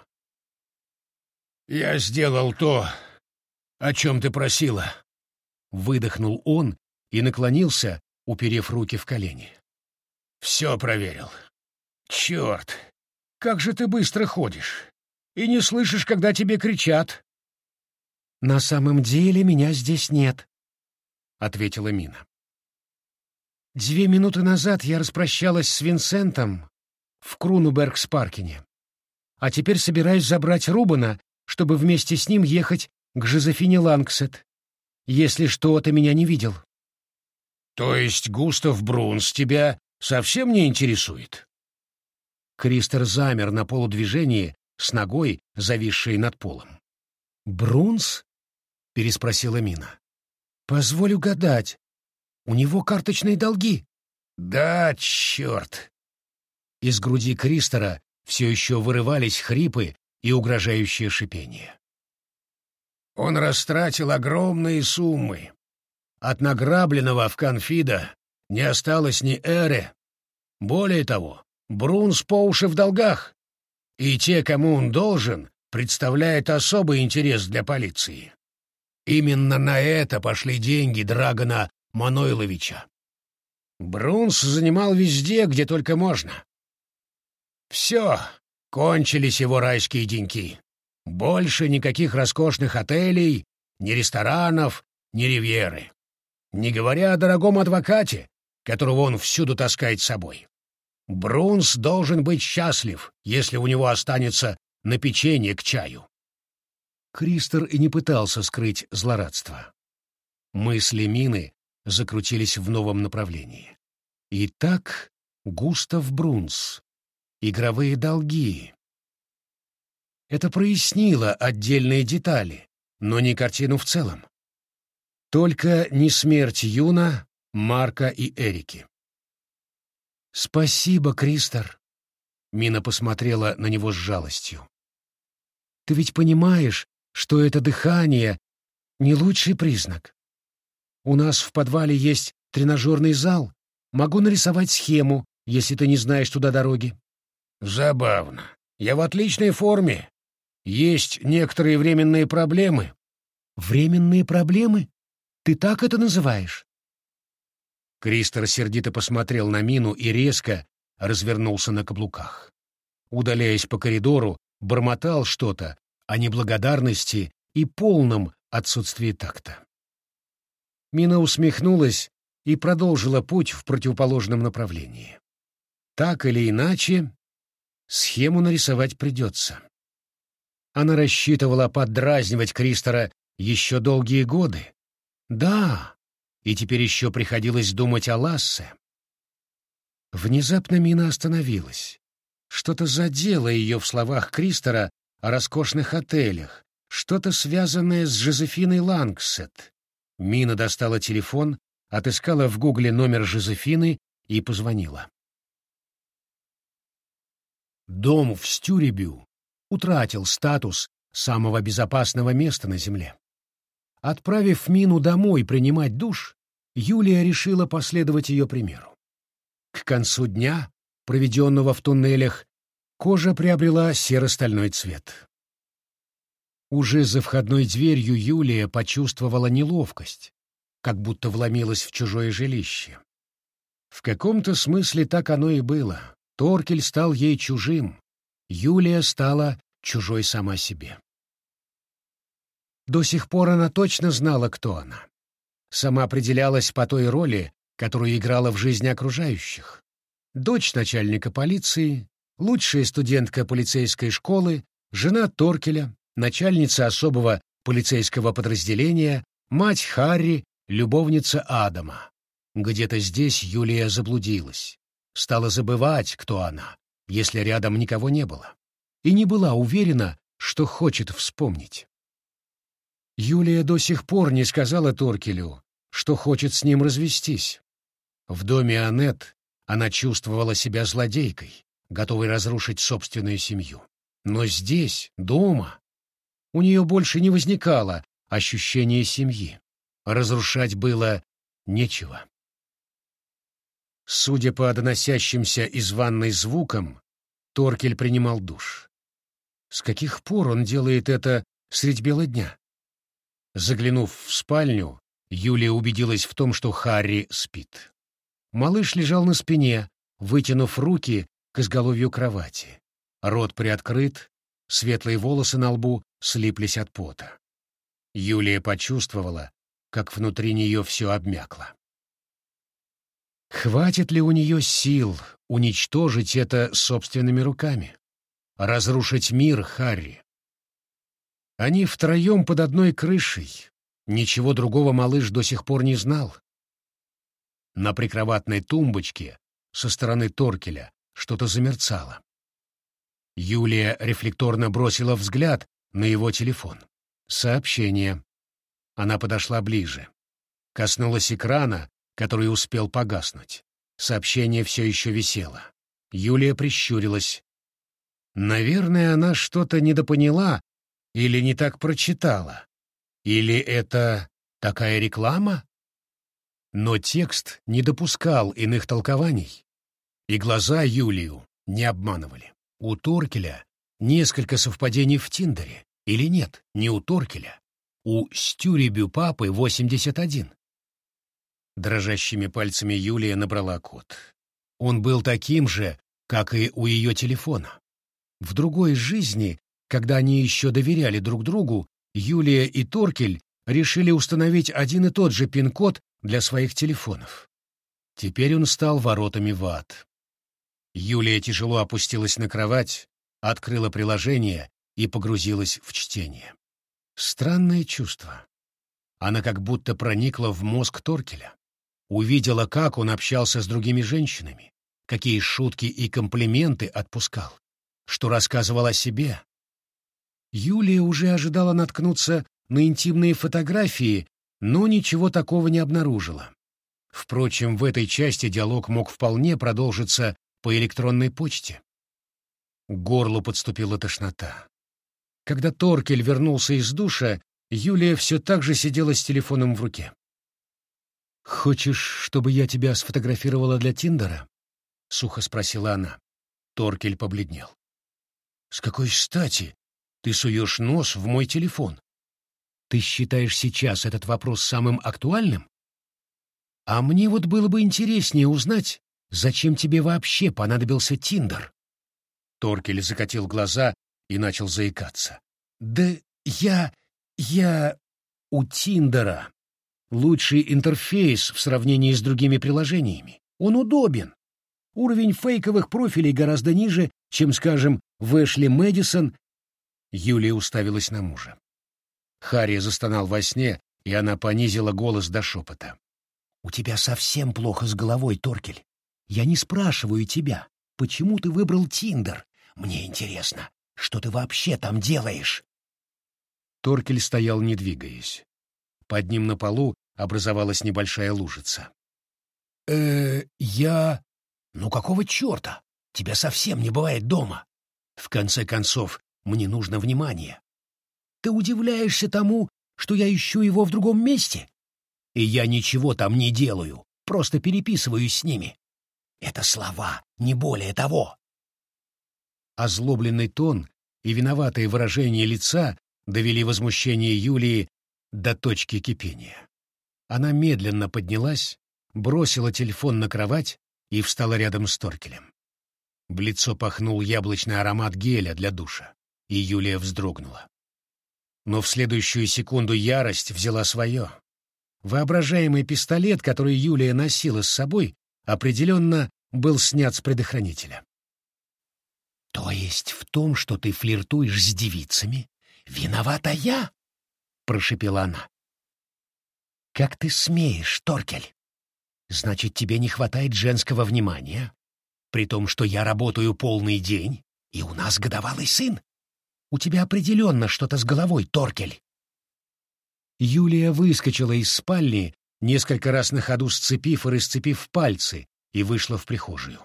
Speaker 1: «Я сделал то, о чем ты просила», — выдохнул он и наклонился, уперев руки в колени. «Все проверил. Черт, как же ты быстро ходишь и не слышишь, когда тебе кричат». «На самом деле меня здесь нет», — ответила Мина. Две минуты назад я распрощалась с Винсентом в Крунубергс-Паркине, а теперь собираюсь забрать Рубана, чтобы вместе с ним ехать к Жозефине Лангсет. Если что, ты меня не видел.
Speaker 2: То есть Густав Брунс тебя совсем не интересует?
Speaker 1: Кристер замер на полудвижении с ногой, зависшей над полом. «Брунс?» — переспросила Мина. «Позволь угадать. У него карточные долги».
Speaker 2: «Да, черт!»
Speaker 1: Из груди Кристера все еще вырывались хрипы и угрожающее шипение.
Speaker 2: Он растратил огромные суммы. От награбленного в конфида не осталось ни эры. Более того, Брунс по уши в долгах, и те, кому он должен, представляют особый интерес для полиции. Именно на это пошли деньги Драгона Манойловича. Брунс занимал везде, где только можно. Все, кончились его райские деньки. Больше никаких роскошных отелей, ни ресторанов, ни ривьеры. Не говоря о дорогом адвокате, которого он всюду таскает с собой. Брунс должен быть счастлив, если у него останется на печенье к чаю.
Speaker 1: Кристер и не пытался скрыть злорадство. Мысли Мины закрутились в новом направлении. Итак, Густав Брунс. Игровые долги. Это прояснило отдельные детали, но не картину в целом. Только не смерть Юна, Марка и Эрики. «Спасибо, Кристер», — Мина посмотрела на него с жалостью. «Ты ведь понимаешь, что это дыхание — не лучший признак. У нас в подвале есть тренажерный зал. Могу нарисовать схему, если ты не знаешь туда дороги».
Speaker 2: «Забавно. Я в отличной форме. Есть некоторые временные проблемы».
Speaker 1: «Временные проблемы? Ты так это называешь?»
Speaker 2: Кристер сердито посмотрел на Мину и резко развернулся на каблуках. Удаляясь по коридору, бормотал что-то о неблагодарности и полном отсутствии такта.
Speaker 1: Мина усмехнулась и продолжила путь в противоположном направлении. Так или иначе, схему нарисовать придется. Она рассчитывала поддразнивать Кристера еще долгие годы. Да, и теперь еще приходилось думать о Лассе. Внезапно Мина остановилась. Что-то задело ее в словах Кристера о роскошных отелях, что-то связанное с Жозефиной Лангсет. Мина достала телефон, отыскала в гугле номер Жозефины и позвонила. Дом в Стюребю утратил статус самого безопасного места на Земле. Отправив Мину домой принимать душ, Юлия решила последовать ее примеру. К концу дня, проведенного в туннелях, кожа приобрела серо-стальной цвет. Уже за входной дверью Юлия почувствовала неловкость, как будто вломилась в чужое жилище. В каком-то смысле так оно и было. Торкель стал ей чужим, Юлия стала чужой сама себе. До сих пор она точно знала, кто она. Сама определялась по той роли, которую играла в жизни окружающих. Дочь начальника полиции, лучшая студентка полицейской школы, жена Торкеля, начальница особого полицейского подразделения, мать Харри, любовница Адама. Где-то здесь Юлия заблудилась. Стала забывать, кто она, если рядом никого не было. И не была уверена, что хочет вспомнить. Юлия до сих пор не сказала Торкелю, что хочет с ним развестись. В доме Аннет она чувствовала себя злодейкой, готовой разрушить собственную семью. Но здесь, дома, у нее больше не возникало ощущения семьи. Разрушать было нечего. Судя по доносящимся из ванной звукам, Торкель принимал душ. С каких пор он делает это средь бела дня? Заглянув в спальню, Юлия убедилась в том, что Харри спит. Малыш лежал на спине, вытянув руки к изголовью кровати. Рот приоткрыт, светлые волосы на лбу слиплись от пота. Юлия почувствовала, как внутри нее все обмякло. Хватит ли у нее сил уничтожить это собственными руками? Разрушить мир Харри? Они втроем под одной крышей. Ничего другого малыш до сих пор не знал. На прикроватной тумбочке со стороны Торкеля что-то замерцало. Юлия рефлекторно бросила взгляд на его телефон. Сообщение. Она подошла ближе. Коснулась экрана, который успел погаснуть. Сообщение все еще висело. Юлия прищурилась. Наверное, она что-то недопоняла или не так прочитала. Или это такая реклама? Но текст не допускал иных толкований, и глаза Юлию не обманывали. У Торкеля несколько совпадений в Тиндере. Или нет, не у Торкеля. У Стюрибю Папы 81. Дрожащими пальцами Юлия набрала код. Он был таким же, как и у ее телефона. В другой жизни, когда они еще доверяли друг другу, Юлия и Торкель решили установить один и тот же пин-код для своих телефонов. Теперь он стал воротами в ад. Юлия тяжело опустилась на кровать, открыла приложение и погрузилась в чтение. Странное чувство. Она как будто проникла в мозг Торкеля. Увидела, как он общался с другими женщинами, какие шутки и комплименты отпускал, что рассказывал о себе. Юлия уже ожидала наткнуться на интимные фотографии, но ничего такого не обнаружила. Впрочем, в этой части диалог мог вполне продолжиться по электронной почте. К горлу подступила тошнота. Когда Торкель вернулся из душа, Юлия все так же сидела с телефоном в руке. «Хочешь, чтобы я тебя сфотографировала для Тиндера?» — сухо спросила она. Торкель побледнел. «С какой стати ты суешь нос в мой телефон? Ты считаешь сейчас этот вопрос самым актуальным? А мне вот было бы интереснее узнать, зачем тебе вообще понадобился Тиндер?» Торкель закатил глаза и начал заикаться. «Да я... я... у Тиндера лучший интерфейс в сравнении с другими приложениями. Он удобен. Уровень фейковых профилей гораздо ниже, чем, скажем, в Эшли Мэдисон. Юлия уставилась на мужа. Харри застонал во сне, и она понизила голос до шепота. «У тебя совсем плохо с головой, Торкель. Я не спрашиваю тебя, почему ты выбрал Тиндер. Мне интересно, что ты вообще там делаешь?» Торкель стоял, не двигаясь. Под ним на полу образовалась небольшая лужица. э я... Ну какого черта? Тебя совсем не бывает дома. В конце концов, мне нужно внимание. Ты удивляешься тому, что я ищу его в другом месте? И я ничего там не делаю, просто переписываюсь с ними. Это слова, не более того. Озлобленный тон и виноватые выражения лица довели возмущение Юлии до точки кипения. Она медленно поднялась, бросила телефон на кровать и встала рядом с Торкелем. В лицо пахнул яблочный аромат геля для душа, и Юлия вздрогнула. Но в следующую секунду ярость взяла свое. Воображаемый пистолет, который Юлия носила с собой, определенно был снят с предохранителя. «То есть в том, что ты флиртуешь с девицами, виновата я?» — прошепела она. «Как ты смеешь, Торкель? Значит, тебе не хватает женского внимания, при том, что я работаю полный день, и у нас годовалый сын. У тебя определенно что-то с головой, Торкель». Юлия выскочила из спальни, несколько раз на ходу сцепив и расцепив пальцы, и вышла в прихожую.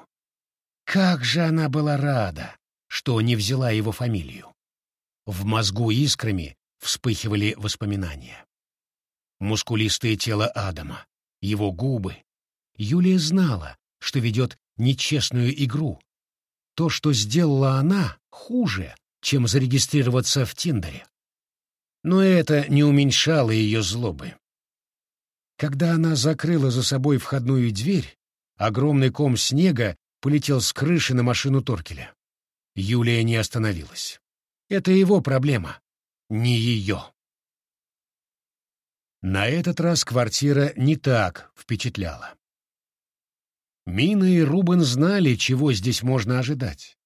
Speaker 1: Как же она была рада, что не взяла его фамилию. В мозгу искрами вспыхивали воспоминания. Мускулистое тело Адама, его губы. Юлия знала, что ведет нечестную игру. То, что сделала она, хуже, чем зарегистрироваться в Тиндере. Но это не уменьшало ее злобы. Когда она закрыла за собой входную дверь, огромный ком снега полетел с крыши на машину Торкеля. Юлия не остановилась. Это его проблема, не ее. На этот раз квартира не так впечатляла. Мина и Рубен знали, чего здесь можно ожидать.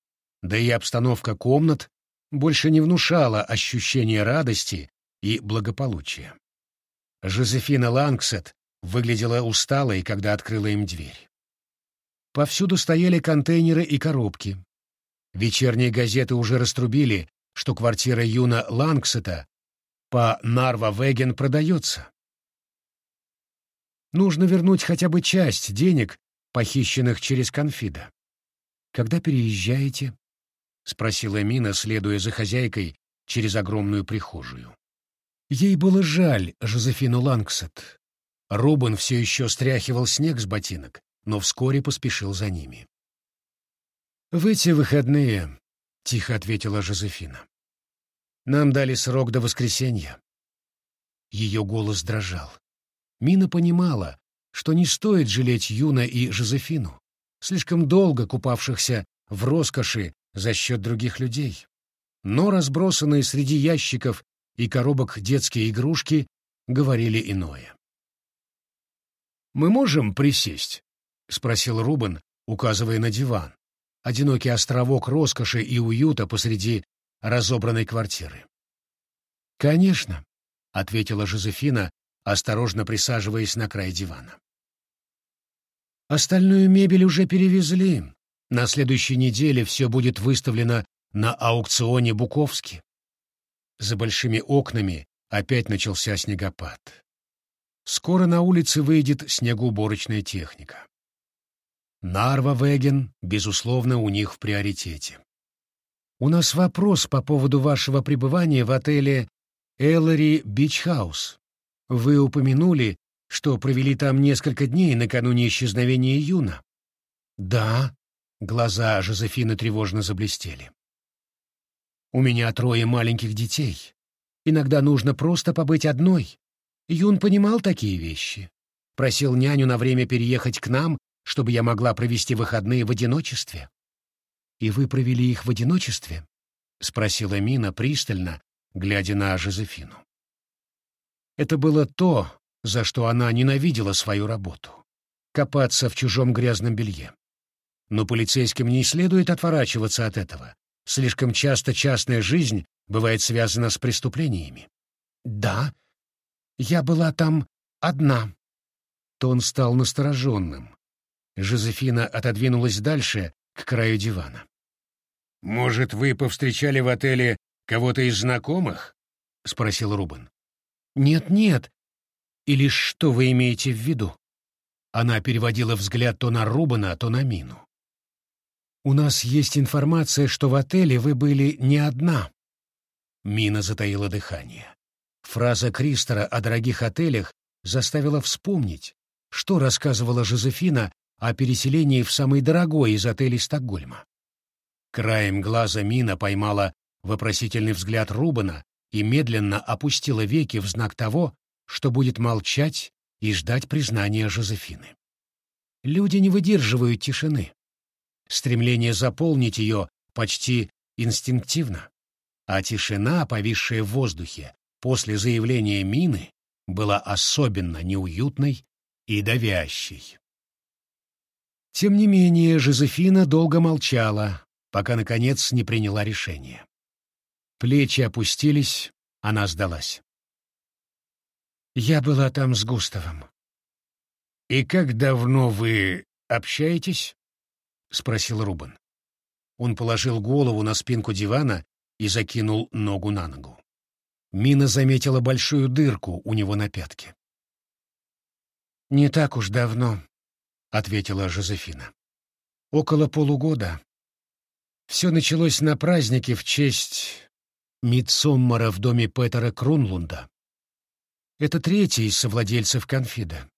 Speaker 1: Да и обстановка комнат больше не внушала ощущения радости и благополучия. Жозефина Лангсет выглядела усталой, когда открыла им дверь. Повсюду стояли контейнеры и коробки. Вечерние газеты уже раструбили, что квартира Юна Лангсета по Нарва-Веген продается. Нужно вернуть хотя бы часть денег, похищенных через конфида. «Когда переезжаете?» — спросила Мина, следуя за хозяйкой через огромную прихожую. Ей было жаль Жозефину Лангсет. Рубен все еще стряхивал снег с ботинок, но вскоре поспешил за ними. «В эти выходные», — тихо ответила Жозефина. «Нам дали срок до воскресенья». Ее голос дрожал. Мина понимала, что не стоит жалеть Юна и Жозефину, слишком долго купавшихся в роскоши за счет других людей. Но разбросанные среди ящиков и коробок детские игрушки говорили иное. «Мы можем присесть?» — спросил Рубен, указывая на диван, одинокий островок роскоши и уюта посреди разобранной квартиры. «Конечно», — ответила Жозефина, осторожно присаживаясь на край дивана. «Остальную мебель уже перевезли. На следующей неделе все будет выставлено на аукционе Буковски». За большими окнами опять начался снегопад. Скоро на улице выйдет снегоуборочная техника. Нарва-Веген, безусловно, у них в приоритете. У нас вопрос по поводу вашего пребывания в отеле Ellery Beach House. Вы упомянули, что провели там несколько дней накануне исчезновения Юна. Да, глаза Жозефины тревожно заблестели. У меня трое маленьких детей. Иногда нужно просто побыть одной. Юн понимал такие вещи. Просил няню на время переехать к нам, чтобы я могла провести выходные в одиночестве. «И вы провели их в одиночестве?» — спросила Мина пристально, глядя на Жозефину. Это было то, за что она ненавидела свою работу — копаться в чужом грязном белье. Но полицейским не следует отворачиваться от этого, Слишком часто частная жизнь бывает связана с преступлениями. «Да, я была там одна». Тон стал настороженным. Жозефина отодвинулась дальше, к краю дивана. «Может, вы повстречали в отеле кого-то из знакомых?» — спросил Рубен. «Нет-нет. Или что вы имеете в виду?» Она переводила взгляд то на Рубена, то на Мину. «У нас есть информация, что в отеле вы были не одна». Мина затаила дыхание. Фраза Кристера о дорогих отелях заставила вспомнить, что рассказывала Жозефина о переселении в самый дорогой из отелей Стокгольма. Краем глаза Мина поймала вопросительный взгляд Рубана и медленно опустила веки в знак того, что будет молчать и ждать признания Жозефины. Люди не выдерживают тишины. Стремление заполнить ее почти инстинктивно. А тишина, повисшая в воздухе после заявления Мины, была особенно неуютной и давящей. Тем не менее, Жозефина долго молчала, пока, наконец, не приняла решение. Плечи опустились, она сдалась. «Я была там с Густавом». «И как давно вы общаетесь?» — спросил Рубен. Он положил голову на спинку дивана и закинул ногу на ногу. Мина заметила большую дырку у него на пятке. «Не так уж давно», — ответила Жозефина. «Около полугода. Все началось на празднике в честь Мидсоммара в доме Петера Крунлунда. Это третий из совладельцев конфида.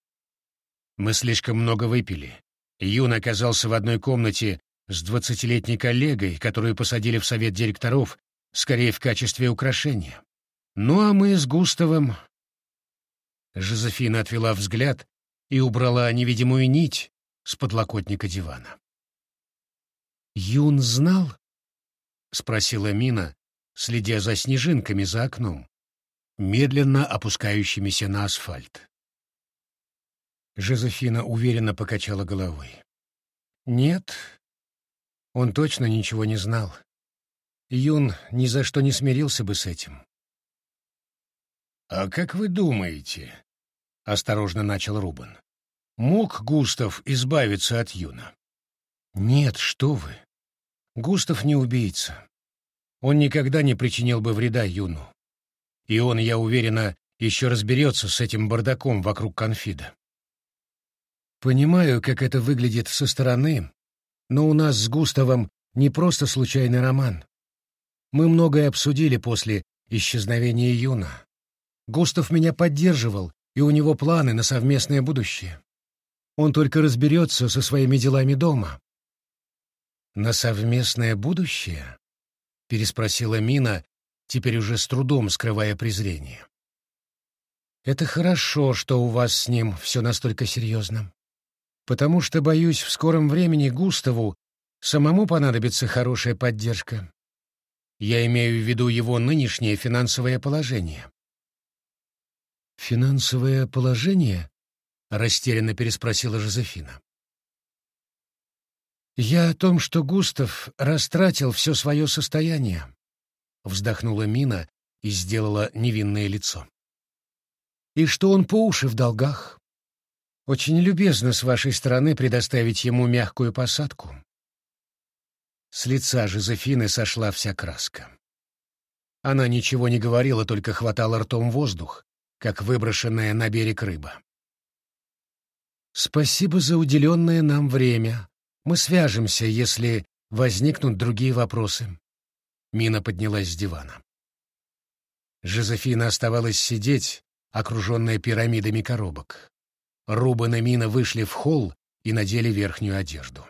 Speaker 1: Мы слишком много выпили, Юн оказался в одной комнате с двадцатилетней коллегой, которую посадили в совет директоров, скорее в качестве украшения. Ну а мы с Густавом... Жозефина отвела взгляд и убрала невидимую нить с подлокотника дивана. «Юн знал?» — спросила Мина, следя за снежинками за окном, медленно опускающимися на асфальт. Жозефина уверенно покачала головой. Нет, он точно ничего не знал. Юн ни за что не смирился бы с этим.
Speaker 2: «А как вы думаете?» — осторожно начал Рубен. «Мог Густав избавиться от Юна?»
Speaker 1: «Нет, что вы. Густав не убийца. Он никогда не причинил бы вреда Юну. И он, я уверена, еще разберется с этим бардаком вокруг конфида. Понимаю, как это выглядит со стороны, но у нас с Густавом не просто случайный роман. Мы многое обсудили после исчезновения Юна. Густав меня поддерживал, и у него планы на совместное будущее. Он только разберется со своими делами дома. «На совместное будущее?» — переспросила Мина, теперь уже с трудом скрывая презрение. «Это хорошо, что у вас с ним все настолько серьезно. Потому что, боюсь, в скором времени Густаву самому понадобится хорошая поддержка. Я имею в виду его нынешнее финансовое положение». «Финансовое положение?» — растерянно переспросила Жозефина. «Я о том, что Густав растратил все свое состояние», — вздохнула Мина и сделала невинное лицо. «И что он по уши в долгах. Очень любезно с вашей стороны предоставить ему мягкую посадку». С лица Жозефины сошла вся краска. Она ничего не говорила, только хватала ртом воздух, как выброшенная на берег рыба. «Спасибо за уделенное нам время», мы свяжемся, если возникнут другие вопросы. Мина поднялась с дивана. Жозефина оставалась сидеть, окруженная пирамидами коробок. Рубан и Мина вышли в холл и надели верхнюю одежду.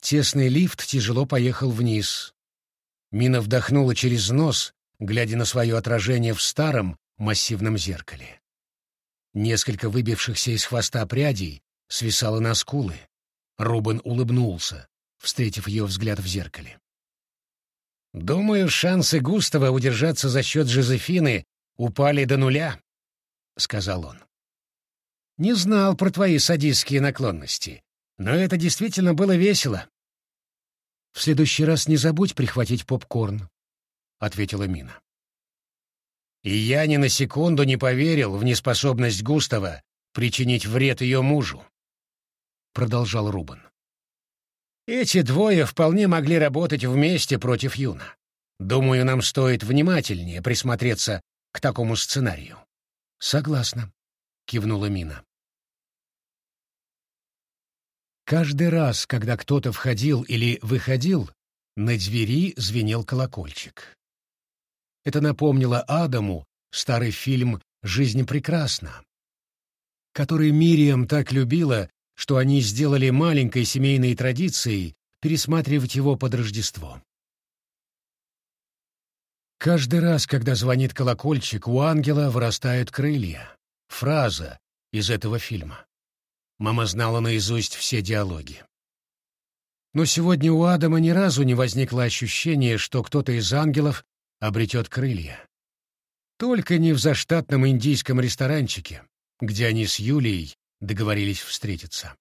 Speaker 1: Тесный лифт тяжело поехал вниз. Мина вдохнула через нос, глядя на свое отражение в старом массивном зеркале. Несколько выбившихся из хвоста прядей свисало на скулы. Рубен улыбнулся, встретив ее взгляд в зеркале. «Думаю, шансы Густава удержаться за счет Жозефины упали до нуля», — сказал он. «Не знал про твои садистские наклонности, но это действительно было весело». «В следующий раз не забудь прихватить попкорн», — ответила Мина. И я ни на секунду не поверил в неспособность Густава причинить вред ее мужу. — продолжал Рубан. «Эти двое вполне могли работать вместе против Юна. Думаю, нам стоит внимательнее присмотреться к такому сценарию». «Согласна», — кивнула Мина. Каждый раз, когда кто-то входил или выходил, на двери звенел колокольчик. Это напомнило Адаму старый фильм «Жизнь прекрасна», который Мириам так любила что они сделали маленькой семейной традицией пересматривать его под Рождество. Каждый раз, когда звонит колокольчик, у ангела вырастают крылья. Фраза из этого фильма. Мама знала наизусть все диалоги. Но сегодня у Адама ни разу не возникло ощущения, что кто-то из ангелов обретет крылья. Только не в заштатном индийском ресторанчике, где они с Юлией договорились встретиться.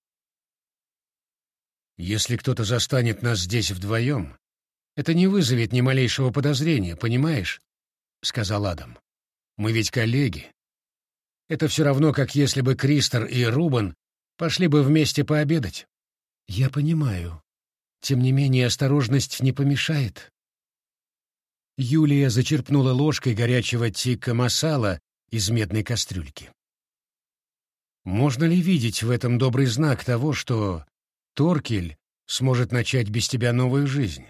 Speaker 1: Если кто-то застанет нас здесь вдвоем, это не вызовет ни малейшего подозрения, понимаешь? — сказал Адам. Мы ведь коллеги. Это все равно, как если бы Кристер и Рубан пошли бы вместе пообедать. Я понимаю. Тем не менее, осторожность не помешает. Юлия зачерпнула ложкой горячего тикка масала из медной кастрюльки. Можно ли видеть в этом добрый знак того, что Торкель сможет начать без тебя новую жизнь?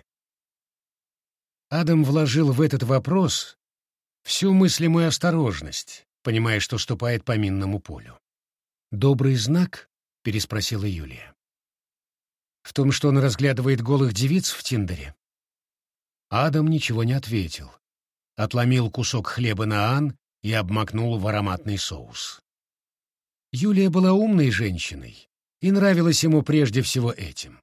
Speaker 1: Адам вложил в этот вопрос всю мыслимую осторожность, понимая, что ступает по минному полю. «Добрый знак?» — переспросила Юлия. «В том, что он разглядывает голых девиц в Тиндере?» Адам ничего не ответил. Отломил кусок хлеба на Ан и обмакнул в ароматный соус. Юлия была умной женщиной и нравилась ему прежде всего этим.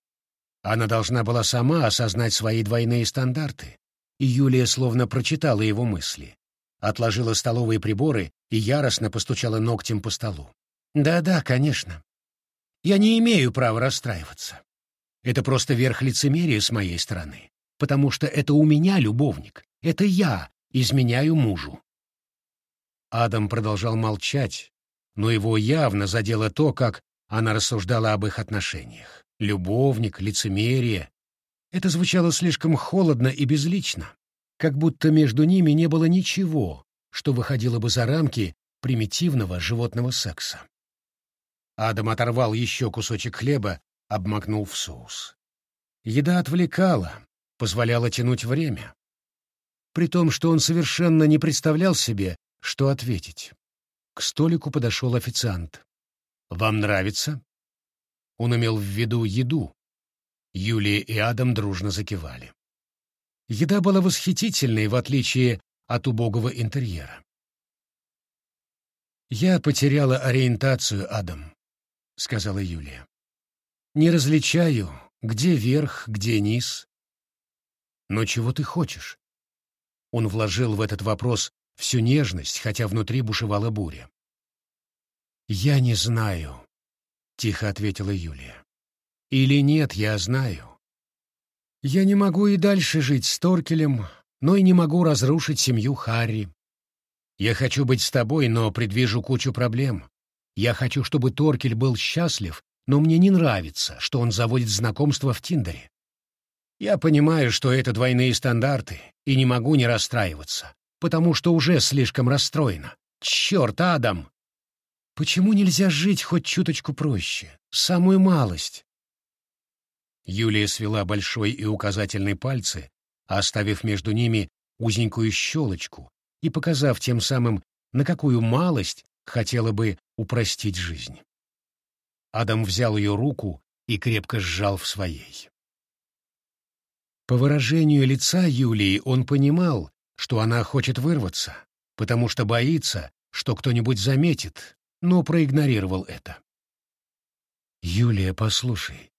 Speaker 1: Она должна была сама осознать свои двойные стандарты, и Юлия словно прочитала его мысли. Отложила столовые приборы и яростно постучала ногтем по столу. «Да-да, конечно. Я не имею права расстраиваться. Это просто верх лицемерия с моей стороны, потому что это у меня любовник, это я изменяю мужу. Адам продолжал молчать, но его явно задело то, как она рассуждала об их отношениях. Любовник, лицемерие. Это звучало слишком холодно и безлично, как будто между ними не было ничего, что выходило бы за рамки примитивного животного секса. Адам оторвал еще кусочек хлеба, обмакнул в соус. Еда отвлекала, позволяла тянуть время. При том, что он совершенно не представлял себе, что ответить. К столику подошел официант. «Вам нравится?» Он имел в виду еду. Юлия и Адам дружно закивали. Еда была восхитительной, в отличие от убогого интерьера. «Я потеряла ориентацию, Адам», — сказала Юлия. «Не различаю, где верх, где низ. Но чего ты хочешь?» Он вложил в этот вопрос всю нежность, хотя внутри бушевала буря. «Я не знаю», — тихо ответила Юлия. «Или нет, я знаю. Я не могу и дальше жить с Торкелем, но и не могу разрушить семью Харри. Я хочу быть с тобой, но предвижу кучу проблем. Я хочу, чтобы Торкель был счастлив, но мне не нравится, что он заводит знакомства в Тиндере. Я понимаю, что это двойные стандарты, и не могу не расстраиваться, потому что уже слишком расстроена. Черт, Адам! Почему нельзя жить хоть чуточку проще? Самую малость. Юлия свела большой и указательный пальцы, оставив между ними узенькую щелочку и показав тем самым, на какую малость хотела бы упростить жизнь. Адам взял ее руку и крепко сжал в своей. По выражению лица Юлии он понимал, что она хочет вырваться, потому что боится, что кто-нибудь заметит, но проигнорировал это. «Юлия, послушай.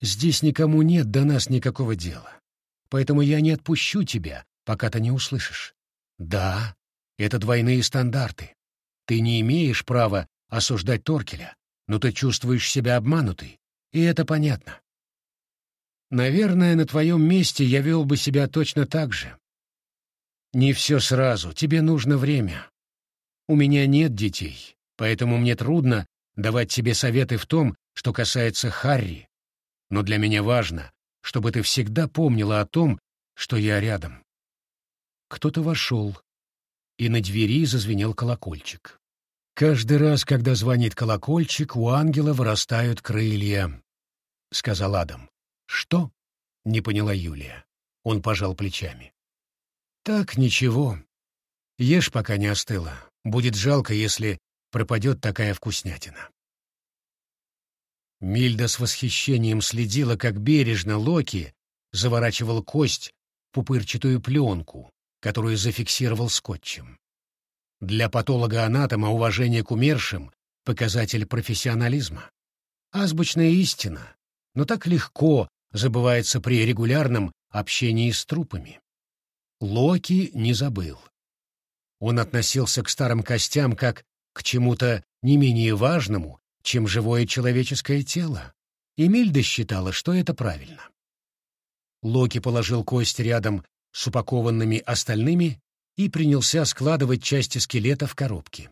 Speaker 1: Здесь никому нет до нас никакого дела, поэтому я не отпущу тебя, пока ты не услышишь. Да, это двойные стандарты. Ты не имеешь права осуждать Торкеля, но ты чувствуешь себя обманутой, и это понятно. Наверное, на твоем месте я вел бы себя точно так же. Не все сразу, тебе нужно время. У меня нет детей, поэтому мне трудно давать тебе советы в том, что касается Харри. Но для меня важно, чтобы ты всегда помнила о том, что я рядом. Кто-то вошел, и на двери зазвенел колокольчик. Каждый раз, когда звонит колокольчик, у ангела вырастают крылья, — сказал Адам. «Что?» — не поняла Юлия. Он пожал плечами. «Так, ничего. Ешь, пока не остыло. Будет жалко, если пропадет такая вкуснятина». Мильда с восхищением следила, как бережно Локи заворачивал кость в пупырчатую пленку, которую зафиксировал скотчем. Для патолога-анатома уважение к умершим — показатель профессионализма. Азбучная истина, но так легко забывается при регулярном общении с трупами. Локи не забыл. Он относился к старым костям как к чему-то не менее важному, чем живое человеческое тело, и Мильда считала, что это правильно. Локи положил кость рядом с упакованными остальными и принялся складывать части скелета в коробки.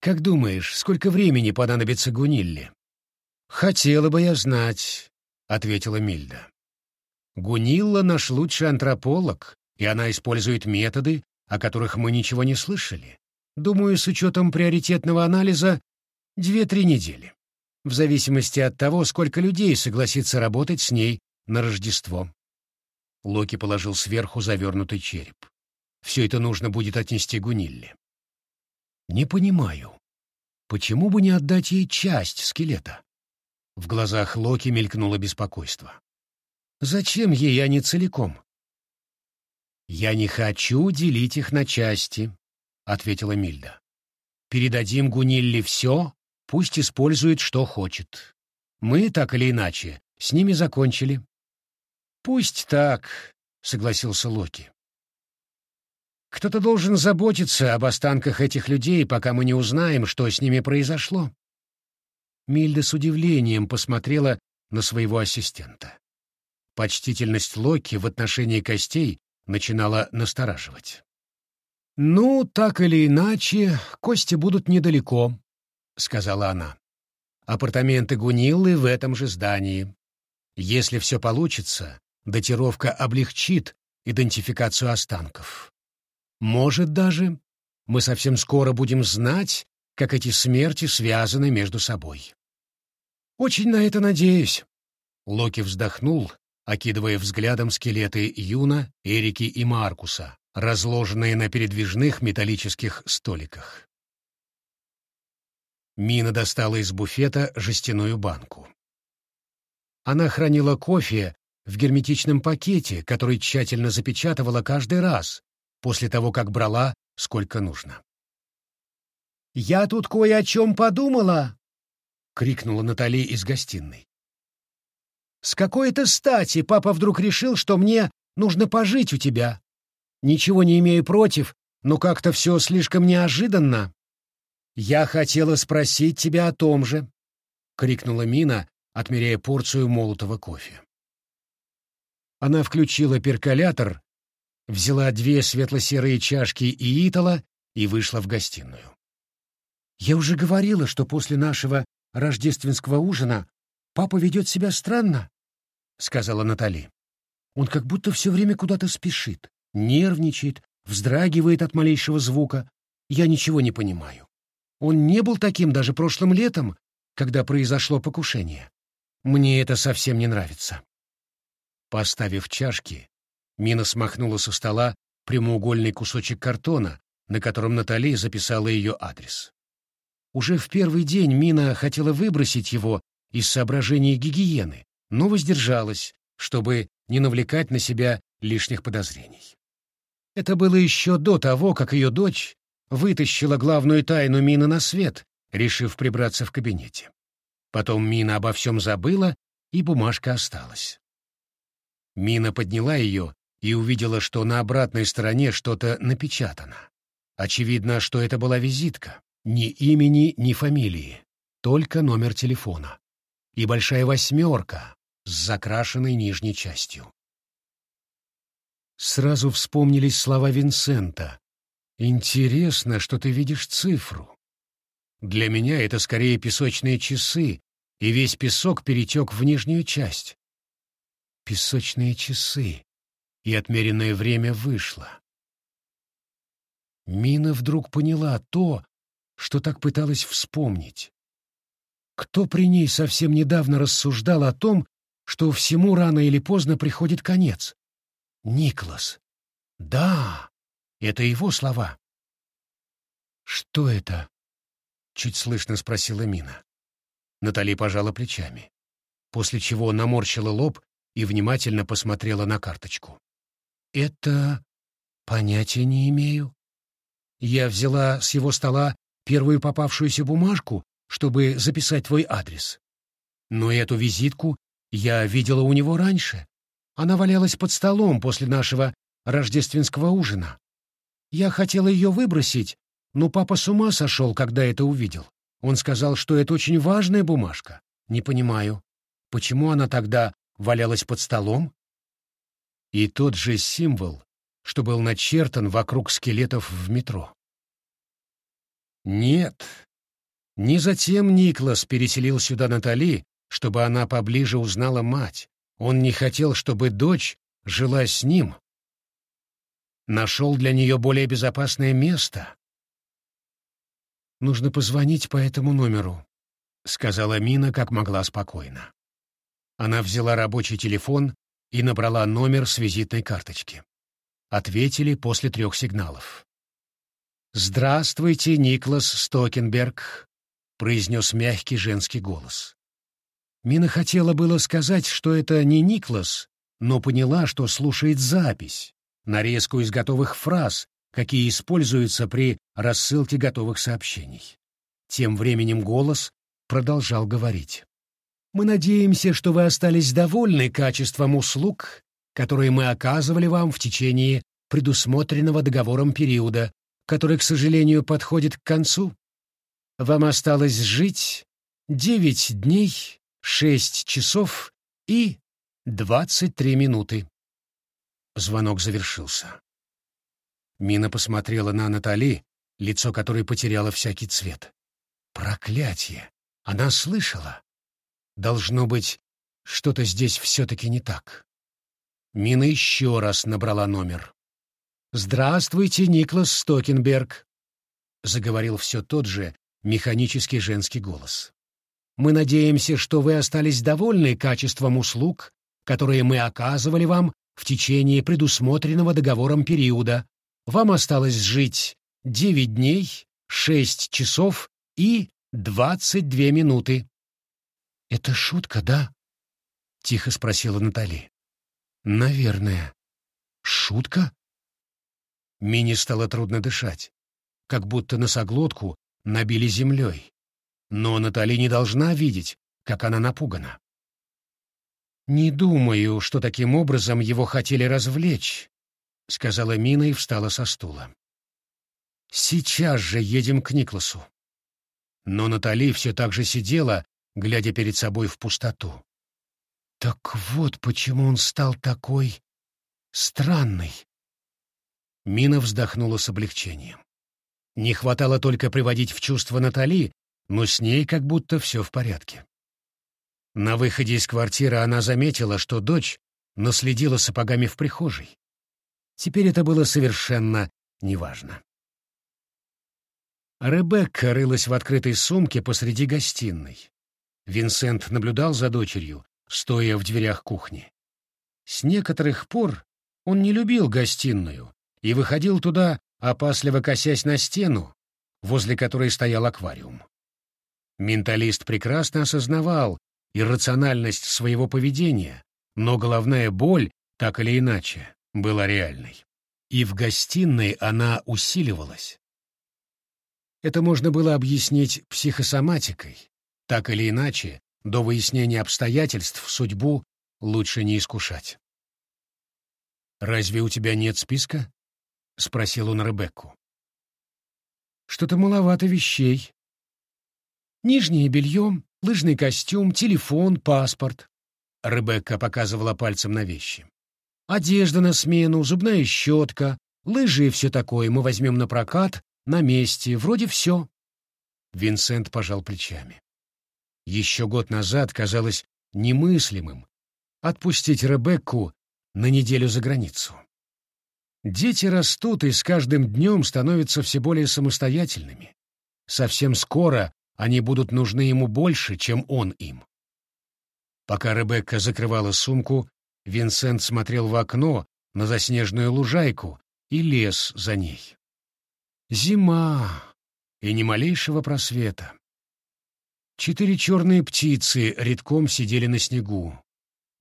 Speaker 1: «Как думаешь, сколько времени понадобится Гунилле?» «Хотела бы я знать», — ответила Мильда. «Гунилла — наш лучший антрополог, и она использует методы, о которых мы ничего не слышали. Думаю, с учетом приоритетного анализа, две-три недели, в зависимости от того, сколько людей согласится работать с ней на Рождество». Локи положил сверху завернутый череп. Все это нужно будет отнести Гунилле. Не понимаю, почему бы не отдать ей часть скелета? В глазах Локи мелькнуло беспокойство. Зачем ей они целиком? Я не хочу делить их на части, ответила Мильда. Передадим Гунилле все, пусть использует, что хочет. Мы, так или иначе, с ними закончили. Пусть так, согласился Локи. Кто-то должен заботиться об останках этих людей, пока мы не узнаем, что с ними произошло. Мильда с удивлением посмотрела на своего ассистента. Почтительность Локи в отношении костей начинала настораживать. «Ну, так или иначе, кости будут недалеко», — сказала она. «Апартаменты Гуниллы в этом же здании. Если все получится, датировка облегчит идентификацию останков. Может даже, мы совсем скоро будем знать, как эти смерти связаны между собой. Очень на это надеюсь. Локи вздохнул, окидывая взглядом скелеты Юна, Эрики и Маркуса, разложенные на передвижных металлических столиках. Мина достала из буфета жестяную банку. Она хранила кофе в герметичном пакете, который тщательно запечатывала каждый раз, после того, как брала, сколько нужно. «Я тут кое о чем подумала!» — крикнула Натали из гостиной. «С какой-то стати папа вдруг решил, что мне нужно пожить у тебя. Ничего не имею против, но как-то все слишком неожиданно. Я хотела спросить тебя о том же», — крикнула Мина, отмеряя порцию молотого кофе. Она включила перколятор, взяла две светло-серые чашки и итала и вышла в гостиную. «Я уже говорила, что после нашего рождественского ужина папа ведет себя странно», — сказала Натали. «Он как будто все время куда-то спешит, нервничает, вздрагивает от малейшего звука. Я ничего не понимаю. Он не был таким даже прошлым летом, когда произошло покушение. Мне это совсем не нравится». Поставив чашки, Мина смахнула со стола прямоугольный кусочек картона, на котором Натали записала ее адрес. Уже в первый день Мина хотела выбросить его из соображений гигиены, но воздержалась, чтобы не навлекать на себя лишних подозрений. Это было еще до того, как ее дочь вытащила главную тайну Мины на свет, решив прибраться в кабинете. Потом Мина обо всем забыла, и бумажка осталась. Мина подняла ее и увидела, что на обратной стороне что-то напечатано. Очевидно, что это была визитка. Ни имени, ни фамилии, только номер телефона. И большая восьмерка с закрашенной нижней частью. Сразу вспомнились слова Винсента. «Интересно, что ты видишь цифру. Для меня это скорее песочные часы, и весь песок перетек в нижнюю часть. Песочные часы и отмеренное время вышло. Мина вдруг поняла то, что так пыталась вспомнить. Кто при ней совсем недавно рассуждал о том, что всему рано или поздно приходит конец? Никлас. Да, это его слова. «Что это?» — чуть слышно спросила Мина. Натали пожала плечами, после чего наморщила лоб и внимательно посмотрела на карточку. «Это... понятия не имею. Я взяла с его стола первую попавшуюся бумажку, чтобы записать твой адрес. Но эту визитку я видела у него раньше. Она валялась под столом после нашего рождественского ужина. Я хотела ее выбросить, но папа с ума сошел, когда это увидел. Он сказал, что это очень важная бумажка. Не понимаю, почему она тогда валялась под столом? И тот же символ, что был начертан вокруг скелетов в метро. Нет, не затем Никлас переселил сюда Натали, чтобы она поближе узнала мать. Он не хотел, чтобы дочь жила с ним. Нашел для нее более безопасное место. «Нужно позвонить по этому номеру», — сказала Мина как могла спокойно. Она взяла рабочий телефон и набрала номер с визитной карточки. Ответили после трех сигналов. «Здравствуйте, Никлас Стокенберг», — произнес мягкий женский голос. Мина хотела было сказать, что это не Никлас, но поняла, что слушает запись, нарезку из готовых фраз, какие используются при рассылке готовых сообщений. Тем временем голос продолжал говорить. Мы надеемся, что вы остались довольны качеством услуг, которые мы оказывали вам в течение предусмотренного договором периода, который, к сожалению, подходит к концу. Вам осталось жить девять дней шесть часов и двадцать три минуты. Звонок завершился. Мина посмотрела на Натали, лицо которой потеряло всякий цвет. Проклятие! Она слышала. Должно быть, что-то здесь все-таки не так. Мина еще раз набрала номер. «Здравствуйте, Никлас Стокенберг», — заговорил все тот же механический женский голос. «Мы надеемся, что вы остались довольны качеством услуг, которые мы оказывали вам в течение предусмотренного договором периода. Вам осталось жить девять дней, шесть часов и двадцать две минуты». «Это шутка, да?» — тихо спросила Натали. «Наверное. Шутка?» Мине стало трудно дышать, как будто носоглотку набили землей. Но Натали не должна видеть, как она напугана. «Не думаю, что таким образом его хотели развлечь», — сказала Мина и встала со стула. «Сейчас же едем к Никласу». Но Натали все так же сидела, глядя перед собой в пустоту. Так вот почему он стал такой странный. Мина вздохнула с облегчением. Не хватало только приводить в чувство Натали, но с ней как будто все в порядке. На выходе из квартиры она заметила, что дочь наследила сапогами в прихожей. Теперь это было совершенно неважно. Ребекка рылась в открытой сумке посреди гостиной. Винсент наблюдал за дочерью, стоя в дверях кухни. С некоторых пор он не любил гостиную и выходил туда, опасливо косясь на стену, возле которой стоял аквариум. Менталист прекрасно осознавал иррациональность своего поведения, но головная боль, так или иначе, была реальной. И в гостиной она усиливалась. Это можно было объяснить психосоматикой. Так или иначе, до выяснения обстоятельств судьбу лучше не искушать. «Разве у тебя нет списка?» — спросил он Ребекку. «Что-то маловато вещей. Нижнее белье, лыжный костюм, телефон, паспорт». Ребекка показывала пальцем на вещи. «Одежда на смену, зубная щетка, лыжи и все такое мы возьмем на прокат, на месте, вроде все». Винсент пожал плечами еще год назад казалось немыслимым отпустить Ребекку на неделю за границу. Дети растут и с каждым днем становятся все более самостоятельными. Совсем скоро они будут нужны ему больше, чем он им. Пока Ребекка закрывала сумку, Винсент смотрел в окно на заснеженную лужайку и лес за ней. Зима и ни малейшего просвета. Четыре черные птицы редком сидели на снегу.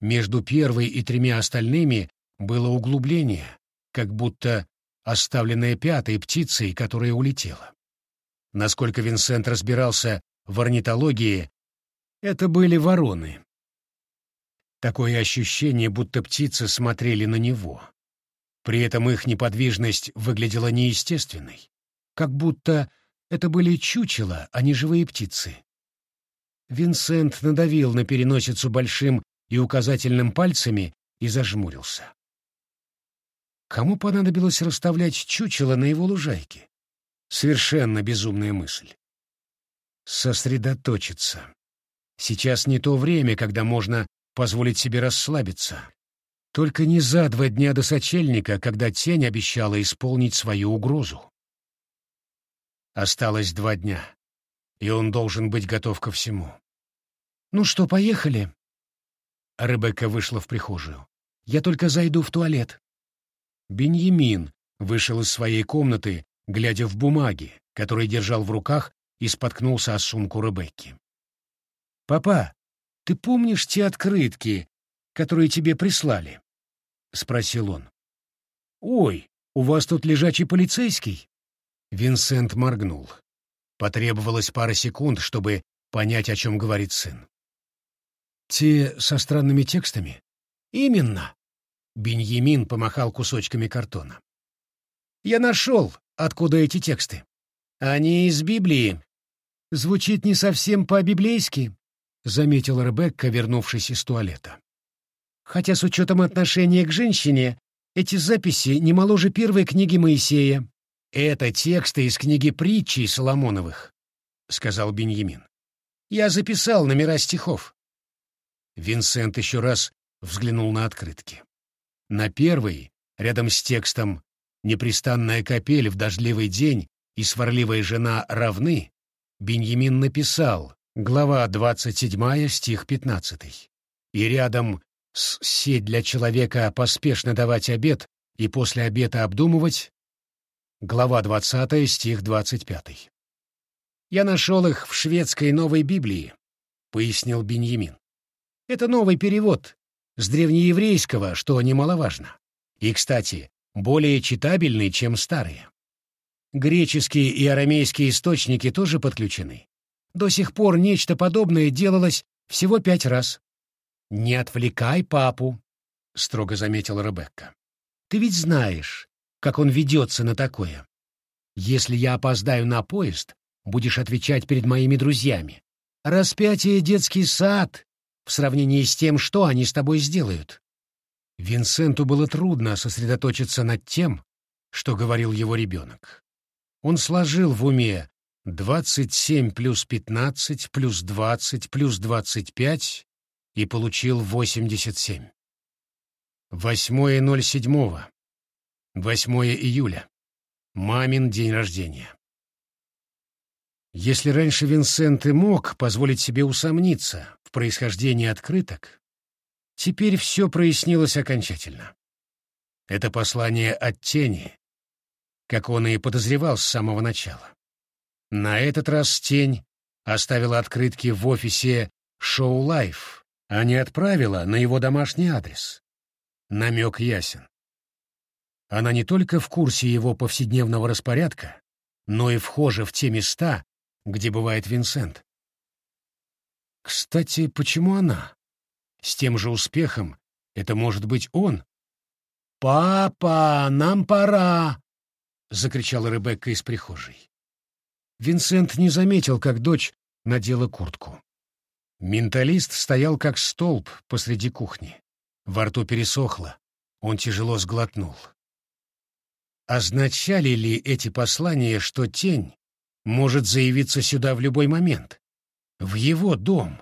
Speaker 1: Между первой и тремя остальными было углубление, как будто оставленное пятой птицей, которая улетела. Насколько Винсент разбирался в орнитологии, это были вороны. Такое ощущение, будто птицы смотрели на него. При этом их неподвижность выглядела неестественной, как будто это были чучела, а не живые птицы. Винсент надавил на переносицу большим и указательным пальцами и зажмурился. Кому понадобилось расставлять чучело на его лужайке? Совершенно безумная мысль. Сосредоточиться. Сейчас не то время, когда можно позволить себе расслабиться. Только не за два дня до сочельника, когда тень обещала исполнить свою угрозу. Осталось два дня и он должен быть готов ко всему. «Ну что, поехали?» Ребекка вышла в прихожую. «Я только зайду в туалет». Беньямин вышел из своей комнаты, глядя в бумаги, которые держал в руках, и споткнулся о сумку Ребекки. «Папа, ты помнишь те открытки, которые тебе прислали?» — спросил он. «Ой, у вас тут лежачий полицейский?» Винсент моргнул. Потребовалось пара секунд, чтобы понять, о чем говорит сын. «Те со странными текстами?» «Именно!» Беньямин помахал кусочками картона. «Я нашел, откуда эти тексты. Они из Библии. Звучит не совсем по-библейски. заметила Ребекка, вернувшись из туалета. «Хотя с учетом отношения к женщине, эти записи не моложе первой книги Моисея. Это тексты из книги притчи Соломоновых», — сказал Беньямин. «Я записал номера стихов». Винсент еще раз взглянул на открытки. На первой, рядом с текстом «Непрестанная капель в дождливый день» и «Сварливая жена равны», Беньямин написал глава 27, стих 15. И рядом с «сеть для человека поспешно давать обед и после обета обдумывать» глава 20, стих 25. «Я нашел их в шведской новой Библии», — пояснил Беньямин. «Это новый перевод с древнееврейского, что немаловажно. И, кстати, более читабельный, чем старые. Греческие и арамейские источники тоже подключены. До сих пор нечто подобное делалось всего пять раз. «Не отвлекай папу», — строго заметила Ребекка. «Ты ведь знаешь, как он ведется на такое. Если я опоздаю на поезд, будешь отвечать перед моими друзьями. Распятие — детский сад в сравнении с тем, что они с тобой сделают». Винсенту было трудно сосредоточиться над тем, что говорил его ребенок. Он сложил в уме 27 плюс 15 плюс 20 плюс 25 и получил 87. 8.07. 8 июля. Мамин день рождения. Если раньше Винсент и мог позволить себе усомниться в происхождении открыток, теперь все прояснилось окончательно. Это послание от тени, как он и подозревал с самого начала. На этот раз тень оставила открытки в офисе «Show Life», а не отправила на его домашний адрес. Намек ясен. Она не только в курсе его повседневного распорядка, но и вхожа в те места, где бывает Винсент. Кстати, почему она? С тем же успехом это может быть он. «Папа, нам пора!» — закричала Ребекка из прихожей. Винсент не заметил, как дочь надела куртку. Менталист стоял как столб посреди кухни. Во рту пересохло. Он тяжело сглотнул. Означали ли эти послания, что тень может заявиться сюда в любой момент? В его дом?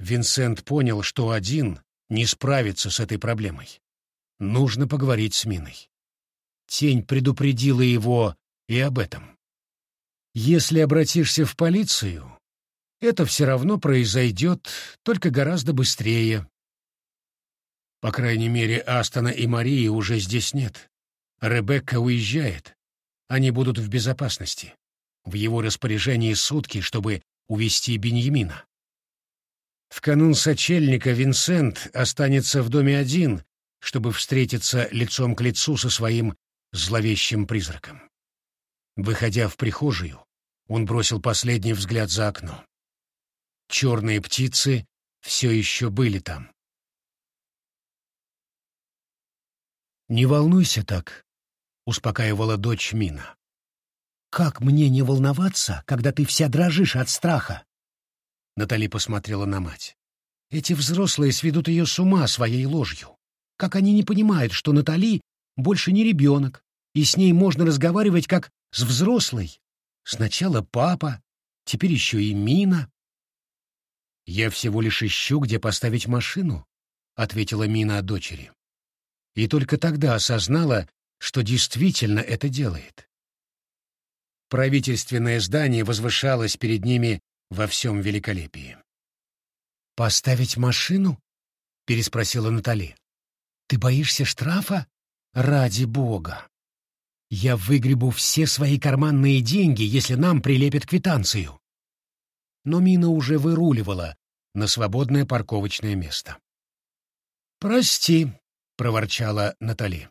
Speaker 1: Винсент понял, что один не справится с этой проблемой. Нужно поговорить с Миной. Тень предупредила его и об этом. Если обратишься в полицию, это все равно произойдет, только гораздо быстрее. По крайней мере, Астона и Марии уже здесь нет. Ребекка уезжает. Они будут в безопасности. В его распоряжении сутки, чтобы увести Беньямина. В канун сочельника Винсент останется в доме один, чтобы встретиться лицом к лицу со своим зловещим призраком. Выходя в прихожую, он бросил последний взгляд за окно. Черные птицы все еще были там. «Не волнуйся так», — успокаивала дочь Мина. «Как мне не волноваться, когда ты вся дрожишь от страха?» Натали посмотрела на мать. «Эти взрослые сведут ее с ума своей ложью. Как они не понимают, что Натали больше не ребенок, и с ней можно разговаривать как с взрослой. Сначала папа, теперь еще и Мина. «Я всего лишь ищу, где поставить машину», — ответила Мина дочери. И только тогда осознала, что действительно это делает. Правительственное здание возвышалось перед ними во всем великолепии. «Поставить машину?» — переспросила Натали. «Ты боишься штрафа? Ради бога!» Я выгребу все свои карманные деньги, если нам прилепят квитанцию. Но Мина уже выруливала на свободное парковочное место. «Прости», — проворчала Натали.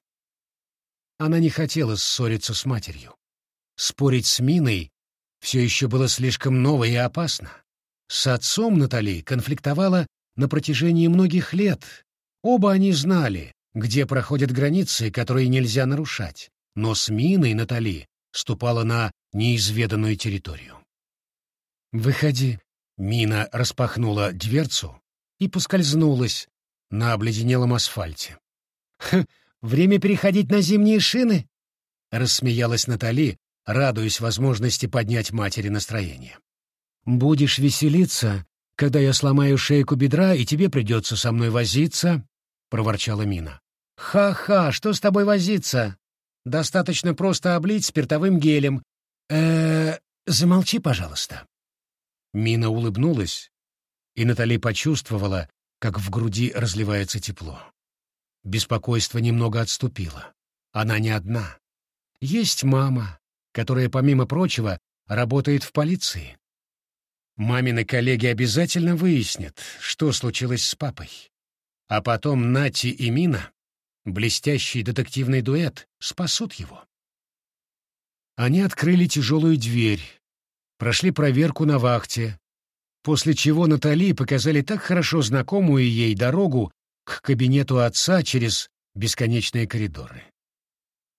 Speaker 1: Она не хотела ссориться с матерью. Спорить с Миной все еще было слишком ново и опасно. С отцом Натали конфликтовала на протяжении многих лет. Оба они знали, где проходят границы, которые нельзя нарушать но с Миной Натали ступала на неизведанную территорию. «Выходи», — Мина распахнула дверцу и поскользнулась на обледенелом асфальте. «Время переходить на зимние шины?» — рассмеялась Натали, радуясь возможности поднять матери настроение. «Будешь веселиться, когда я сломаю шейку бедра, и тебе придется со мной возиться», — проворчала Мина. «Ха-ха, что с тобой возиться? Достаточно просто облить спиртовым гелем. э, -э замолчи, пожалуйста». Мина улыбнулась, и Натали почувствовала, как в груди разливается тепло. Беспокойство немного отступило. Она не одна. Есть мама, которая, помимо прочего, работает в полиции. Мамины коллеги обязательно выяснят, что случилось с папой. А потом Нати и Мина, блестящий детективный дуэт, спасут его. Они открыли тяжелую дверь, прошли проверку на вахте, после чего Натали показали так хорошо знакомую ей дорогу к кабинету отца через бесконечные коридоры.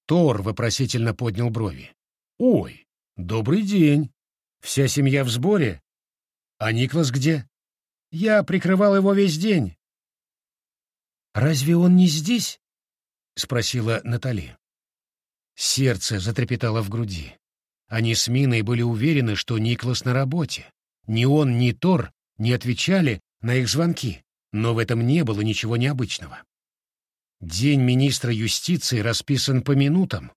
Speaker 1: Тор вопросительно поднял брови. «Ой, добрый день! Вся семья в сборе? А Никлас где? Я прикрывал его весь день». «Разве он не здесь?» — спросила Натали. Сердце затрепетало в груди. Они с Миной были уверены, что Никлас на работе. Ни он, ни Тор не отвечали на их звонки, но в этом не было ничего необычного. День министра юстиции расписан по минутам.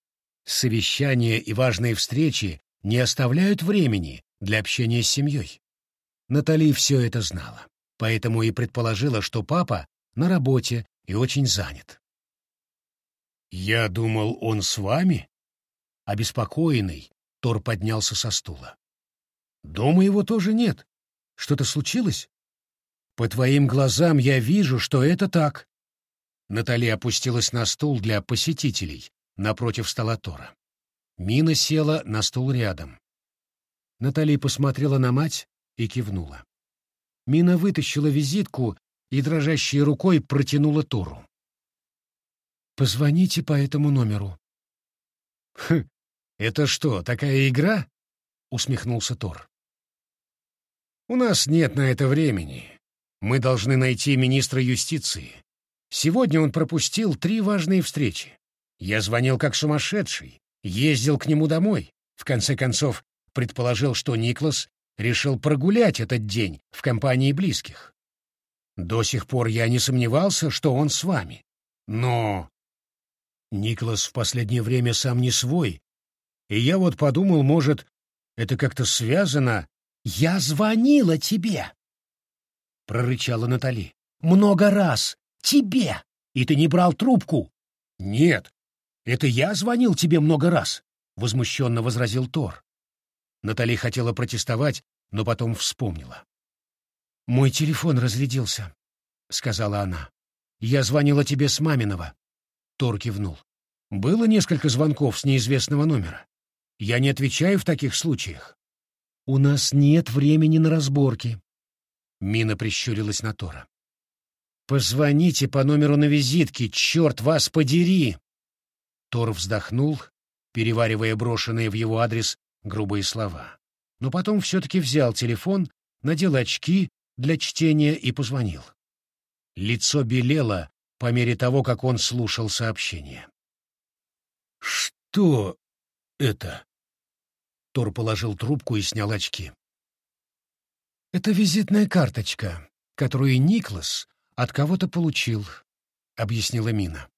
Speaker 1: Совещания и важные встречи не оставляют времени для общения с семьей. Натали все это знала, поэтому и предположила, что папа на работе и очень занят. «Я думал, он с вами?» Обеспокоенный, Тор поднялся со стула. Дома его тоже нет. Что-то случилось? По твоим глазам я вижу, что это так. Наталья опустилась на стул для посетителей напротив стола Тора. Мина села на стул рядом. Наталья посмотрела на мать и кивнула. Мина вытащила визитку и дрожащей рукой протянула Тору. «Позвоните по этому номеру». «Хм, это что, такая игра?» — усмехнулся Тор. «У нас нет на это времени. Мы должны найти министра юстиции. Сегодня он пропустил три важные встречи. Я звонил как сумасшедший, ездил к нему домой. В конце концов, предположил, что Никлас решил прогулять этот день в компании близких. До сих пор я не сомневался, что он с вами. Но Никлас в последнее время сам не свой, и я вот подумал, может, это как-то связано. Я звонила тебе, прорычала Натали. Много раз. Тебе. И ты не брал трубку. Нет. Это я звонил тебе много раз, возмущенно возразил Тор. Натали хотела протестовать, но потом вспомнила. Мой телефон разрядился, сказала она. Я звонила тебе с маминого. Тор кивнул. Было несколько звонков с неизвестного номера. Я не отвечаю в таких случаях. У нас нет времени на разборки. Мина прищурилась на Тора. Позвоните по номеру на визитке, черт вас подери! Тор вздохнул, переваривая брошенные в его адрес грубые слова. Но потом все-таки взял телефон, надел очки для чтения и позвонил. Лицо белело по мере того, как он слушал сообщение. «Что это?» Тор положил трубку и снял очки. «Это визитная карточка, которую Никлас от кого-то получил», — объяснила Мина.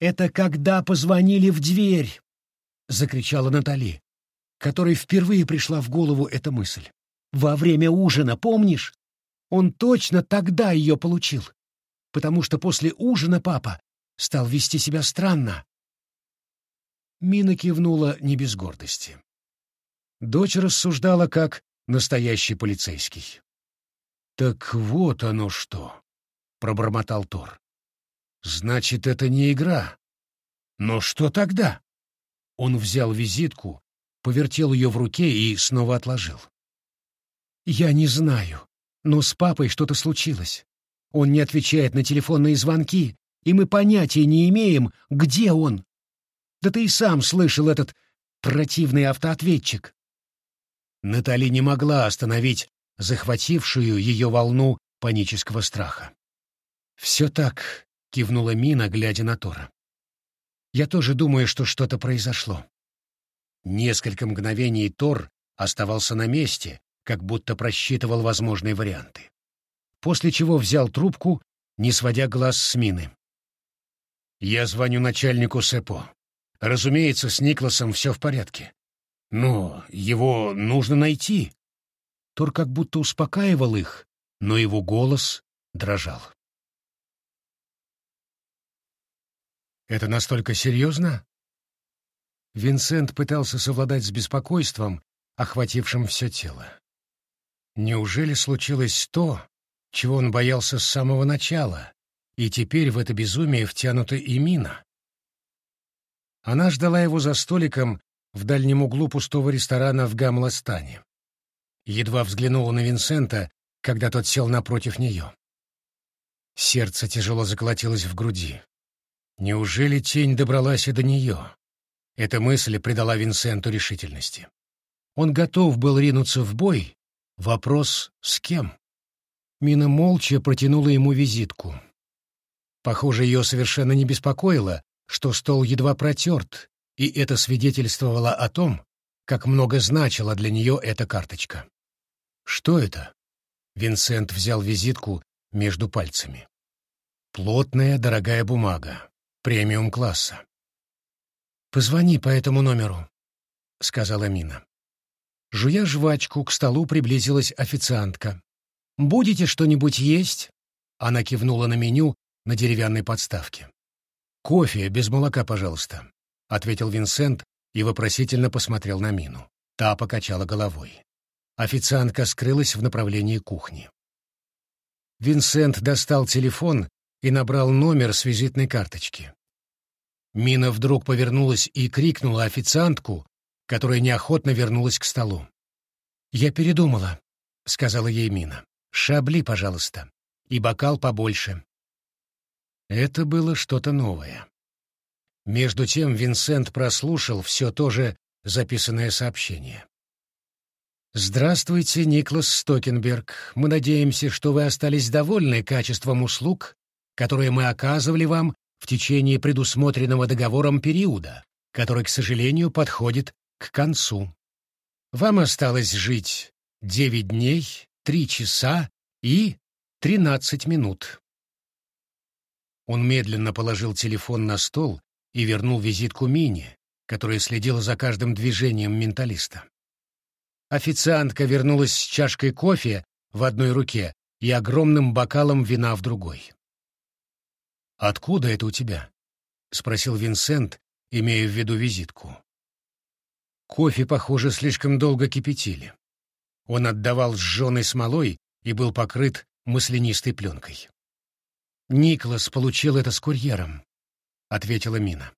Speaker 1: «Это когда позвонили в дверь!» — закричала Натали, которой впервые пришла в голову эта мысль. «Во время ужина, помнишь? Он точно тогда ее получил, потому что после ужина папа стал вести себя странно, Мина кивнула не без гордости. Дочь рассуждала как настоящий полицейский. «Так вот оно что!» — пробормотал Тор. «Значит, это не игра. Но что тогда?» Он взял визитку, повертел ее в руке и снова отложил. «Я не знаю, но с папой что-то случилось. Он не отвечает на телефонные звонки, и мы понятия не имеем, где он. Да ты и сам слышал этот противный автоответчик. Натали не могла остановить захватившую ее волну панического страха. «Все так», — кивнула Мина, глядя на Тора. «Я тоже думаю, что что-то произошло». Несколько мгновений Тор оставался на месте, как будто просчитывал возможные варианты. После чего взял трубку, не сводя глаз с Мины. «Я звоню начальнику СЭПО. Разумеется, с Никласом все в порядке. Но его нужно найти». Тор как будто успокаивал их, но его голос дрожал. «Это настолько серьезно?» Винсент пытался совладать с беспокойством, охватившим все тело. Неужели случилось то, чего он боялся с самого начала, и теперь в это безумие втянута и Мина? Она ждала его за столиком в дальнем углу пустого ресторана в Гамластане. Едва взглянула на Винсента, когда тот сел напротив нее. Сердце тяжело заколотилось в груди. Неужели тень добралась и до нее? Эта мысль придала Винсенту решительности. Он готов был ринуться в бой. Вопрос — с кем? Мина молча протянула ему визитку. Похоже, ее совершенно не беспокоило, что стол едва протерт, и это свидетельствовало о том, как много значила для нее эта карточка. «Что это?» Винсент взял визитку между пальцами. «Плотная, дорогая бумага премиум-класса. «Позвони по этому номеру», — сказала Мина. Жуя жвачку, к столу приблизилась официантка. «Будете что-нибудь есть?» Она кивнула на меню на деревянной подставке. «Кофе без молока, пожалуйста», — ответил Винсент и вопросительно посмотрел на Мину. Та покачала головой. Официантка скрылась в направлении кухни. Винсент достал телефон и набрал номер с визитной карточки. Мина вдруг повернулась и крикнула официантку, которая неохотно вернулась к столу. «Я передумала», — сказала ей Мина. «Шабли, пожалуйста, и бокал побольше». Это было что-то новое. Между тем Винсент прослушал все то же записанное сообщение. «Здравствуйте, Никлас Стокенберг. Мы надеемся, что вы остались довольны качеством услуг, которые мы оказывали вам в течение предусмотренного договором периода, который, к сожалению, подходит к концу. Вам осталось жить девять дней, три часа и тринадцать минут. Он медленно положил телефон на стол и вернул визитку Мине, которая следила за каждым движением менталиста. Официантка вернулась с чашкой кофе в одной руке и огромным бокалом вина в другой. «Откуда это у тебя?» — спросил Винсент, имея в виду визитку. Кофе, похоже, слишком долго кипятили. Он отдавал сжженной смолой и был покрыт маслянистой пленкой. «Николас получил это с курьером», — ответила Мина.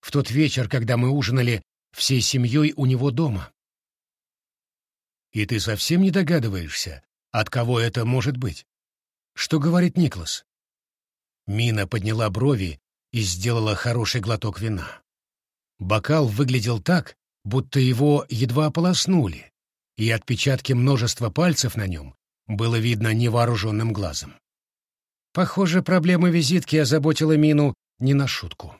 Speaker 1: «В тот вечер, когда мы ужинали всей семьей у него дома». «И ты совсем не догадываешься, от кого это может быть? Что говорит Николас?» Мина подняла брови и сделала хороший глоток вина. Бокал выглядел так, будто его едва ополоснули, и отпечатки множества пальцев на нем было видно невооруженным глазом. Похоже, проблема визитки озаботила Мину не на шутку.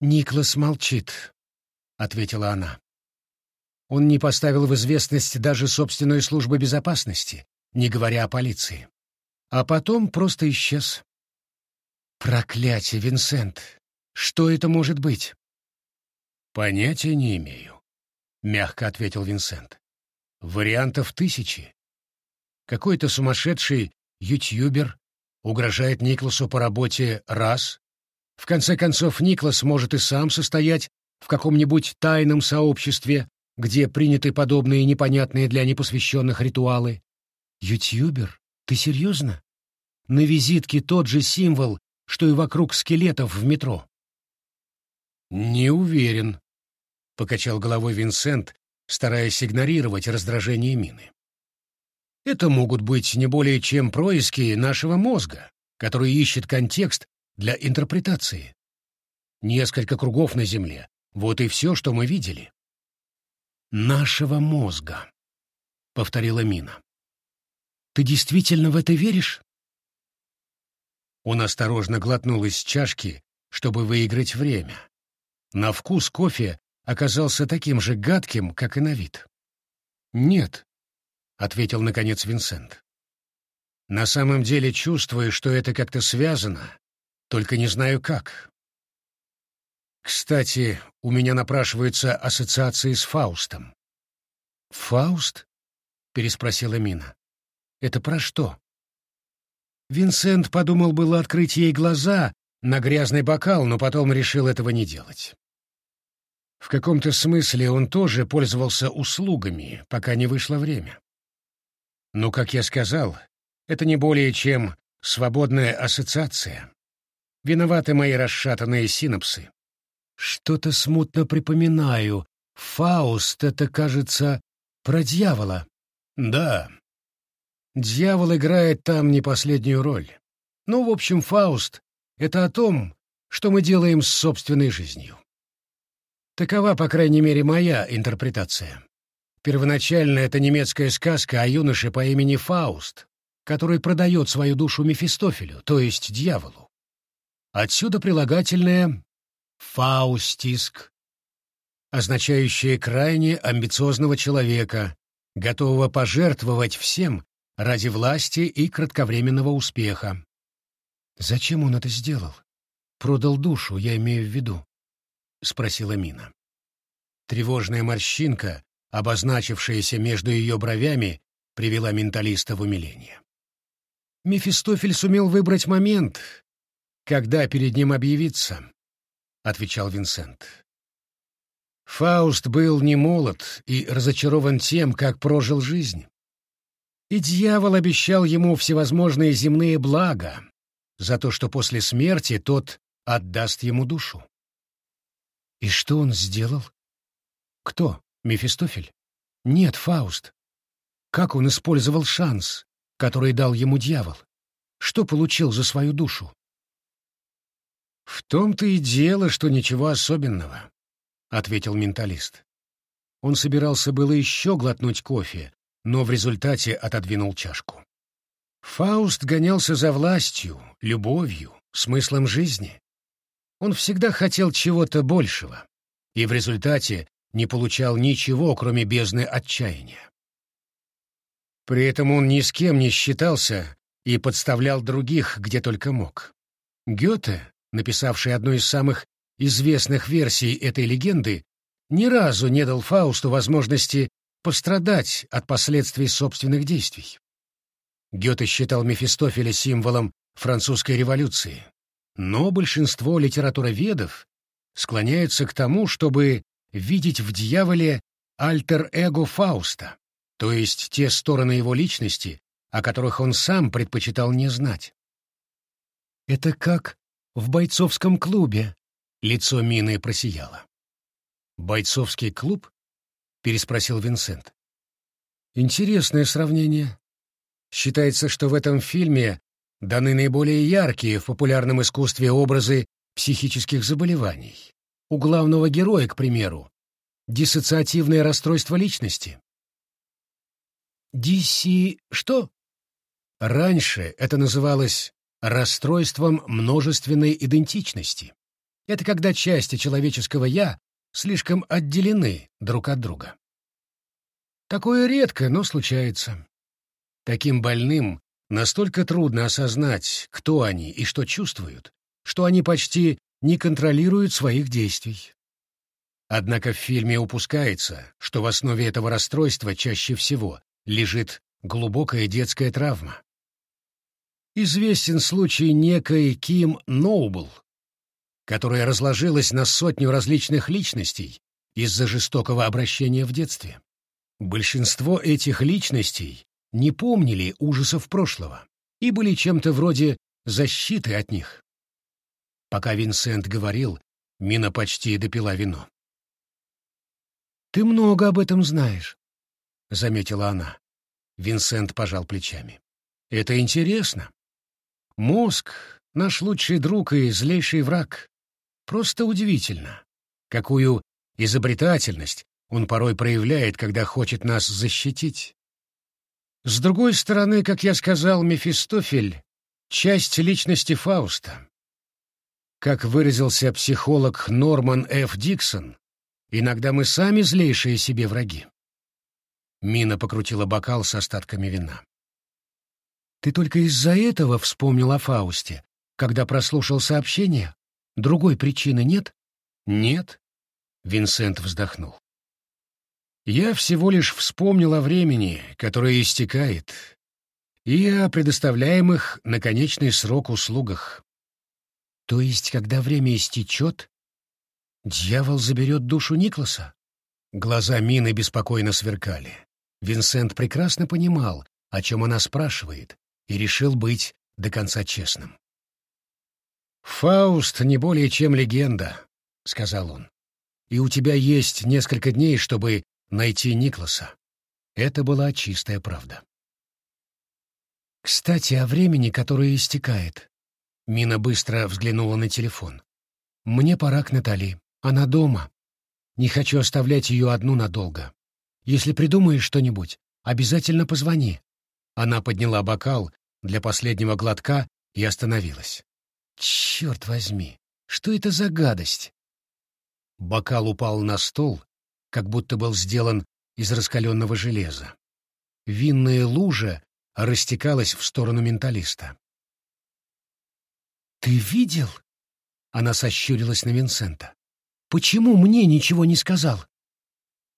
Speaker 1: «Никлас молчит», — ответила она. Он не поставил в известность даже собственную службу безопасности, не говоря о полиции а потом просто исчез. Проклятие, Винсент! Что это может быть? Понятия не имею, мягко ответил Винсент. Вариантов тысячи. Какой-то сумасшедший ютьюбер угрожает Никласу по работе раз. В конце концов, Никлас может и сам состоять в каком-нибудь тайном сообществе, где приняты подобные непонятные для непосвященных ритуалы. Ютьюбер? Ты серьезно? На визитке тот же символ, что и вокруг скелетов в метро. Не уверен, покачал головой Винсент, стараясь игнорировать раздражение мины. Это могут быть не более чем происки нашего мозга, который ищет контекст для интерпретации. Несколько кругов на Земле — вот и все, что мы видели. Нашего мозга. — повторила Мина. «Ты действительно в это веришь?» Он осторожно глотнул из чашки, чтобы выиграть время. На вкус кофе оказался таким же гадким, как и на вид. «Нет», — ответил наконец Винсент. «На самом деле чувствую, что это как-то связано, только не знаю как. Кстати, у меня напрашиваются ассоциации с Фаустом». «Фауст?» — переспросила Мина. «Это про что?» Винсент подумал было открыть ей глаза на грязный бокал, но потом решил этого не делать. В каком-то смысле он тоже пользовался услугами, пока не вышло время. Но, как я сказал, это не более чем свободная ассоциация. Виноваты мои расшатанные синапсы. Что-то смутно припоминаю. Фауст — это, кажется, про дьявола. Да, Дьявол играет там не последнюю роль. Ну, в общем, Фауст — это о том, что мы делаем с собственной жизнью. Такова, по крайней мере, моя интерпретация. Первоначально это немецкая сказка о юноше по имени Фауст, который продает свою душу Мефистофелю, то есть дьяволу. Отсюда прилагательное «фаустиск», означающее крайне амбициозного человека, готового пожертвовать всем, ради власти и кратковременного успеха. «Зачем он это сделал? Продал душу, я имею в виду?» — спросила Мина. Тревожная морщинка, обозначившаяся между ее бровями, привела менталиста в умиление. «Мефистофель сумел выбрать момент, когда перед ним объявиться», — отвечал Винсент. Фауст был не молод и разочарован тем, как прожил жизнь. И дьявол обещал ему всевозможные земные блага за то, что после смерти тот отдаст ему душу. И что он сделал? Кто? Мефистофель? Нет, Фауст. Как он использовал шанс, который дал ему дьявол? Что получил за свою душу? В том-то и дело, что ничего особенного, ответил менталист. Он собирался было еще глотнуть кофе, но в результате отодвинул чашку. Фауст гонялся за властью, любовью, смыслом жизни. Он всегда хотел чего-то большего, и в результате не получал ничего, кроме бездны отчаяния. При этом он ни с кем не считался и подставлял других, где только мог. Гёте, написавший одну из самых известных версий этой легенды, ни разу не дал Фаусту возможности пострадать от последствий собственных действий. Гёте считал Мефистофеля символом французской революции, но большинство литературоведов склоняются к тому, чтобы видеть в дьяволе альтер-эго Фауста, то есть те стороны его личности, о которых он сам предпочитал не знать. «Это как в бойцовском клубе», — лицо Мины просияло. «Бойцовский клуб?» — переспросил Винсент. «Интересное сравнение. Считается, что в этом фильме даны наиболее яркие в популярном искусстве образы психических заболеваний. У главного героя, к примеру, диссоциативное расстройство личности. Диси... что? Раньше это называлось расстройством множественной идентичности. Это когда части человеческого «я» слишком отделены друг от друга. Такое редко, но случается. Таким больным настолько трудно осознать, кто они и что чувствуют, что они почти не контролируют своих действий. Однако в фильме упускается, что в основе этого расстройства чаще всего лежит глубокая детская травма. Известен случай некой Ким Ноубл, которая разложилась на сотню различных личностей из-за жестокого обращения в детстве. Большинство этих личностей не помнили ужасов прошлого и были чем-то вроде защиты от них. Пока Винсент говорил, Мина почти допила вино. «Ты много об этом знаешь», — заметила она. Винсент пожал плечами. «Это интересно. Мозг — наш лучший друг и злейший враг. Просто удивительно, какую изобретательность он порой проявляет, когда хочет нас защитить. С другой стороны, как я сказал, Мефистофель — часть личности Фауста. Как выразился психолог Норман Ф. Диксон, иногда мы сами злейшие себе враги. Мина покрутила бокал с остатками вина. «Ты только из-за этого вспомнил о Фаусте, когда прослушал сообщение? Другой причины нет?» «Нет», — Винсент вздохнул. «Я всего лишь вспомнил о времени, которое истекает, и о предоставляемых на конечный срок услугах. То есть, когда время истечет, дьявол заберет душу Никласа?» Глаза Мины беспокойно сверкали. Винсент прекрасно понимал, о чем она спрашивает, и решил быть до конца честным. «Фауст не более чем легенда», — сказал он. «И у тебя есть несколько дней, чтобы найти Никласа». Это была чистая правда. «Кстати, о времени, которое истекает». Мина быстро взглянула на телефон. «Мне пора к Натали. Она дома. Не хочу оставлять ее одну надолго. Если придумаешь что-нибудь, обязательно позвони». Она подняла бокал для последнего глотка и остановилась. «Черт возьми, что это за гадость?» Бокал упал на стол, как будто был сделан из раскаленного железа. Винная лужа растекалась в сторону менталиста. «Ты видел?» — она сощурилась на Винсента. «Почему мне ничего не сказал?»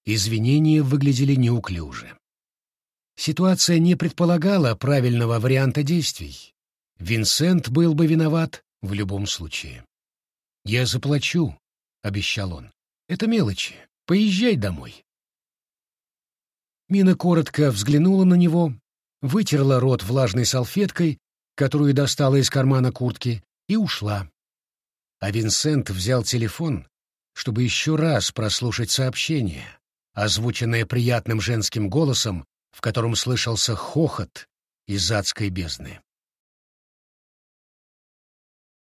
Speaker 1: Извинения выглядели неуклюже. Ситуация не предполагала правильного варианта действий. Винсент был бы виноват в любом случае. «Я заплачу», — обещал он. «Это мелочи. Поезжай домой». Мина коротко взглянула на него, вытерла рот влажной салфеткой, которую достала из кармана куртки, и ушла. А Винсент взял телефон, чтобы еще раз прослушать сообщение, озвученное приятным женским голосом, в котором слышался хохот из адской бездны.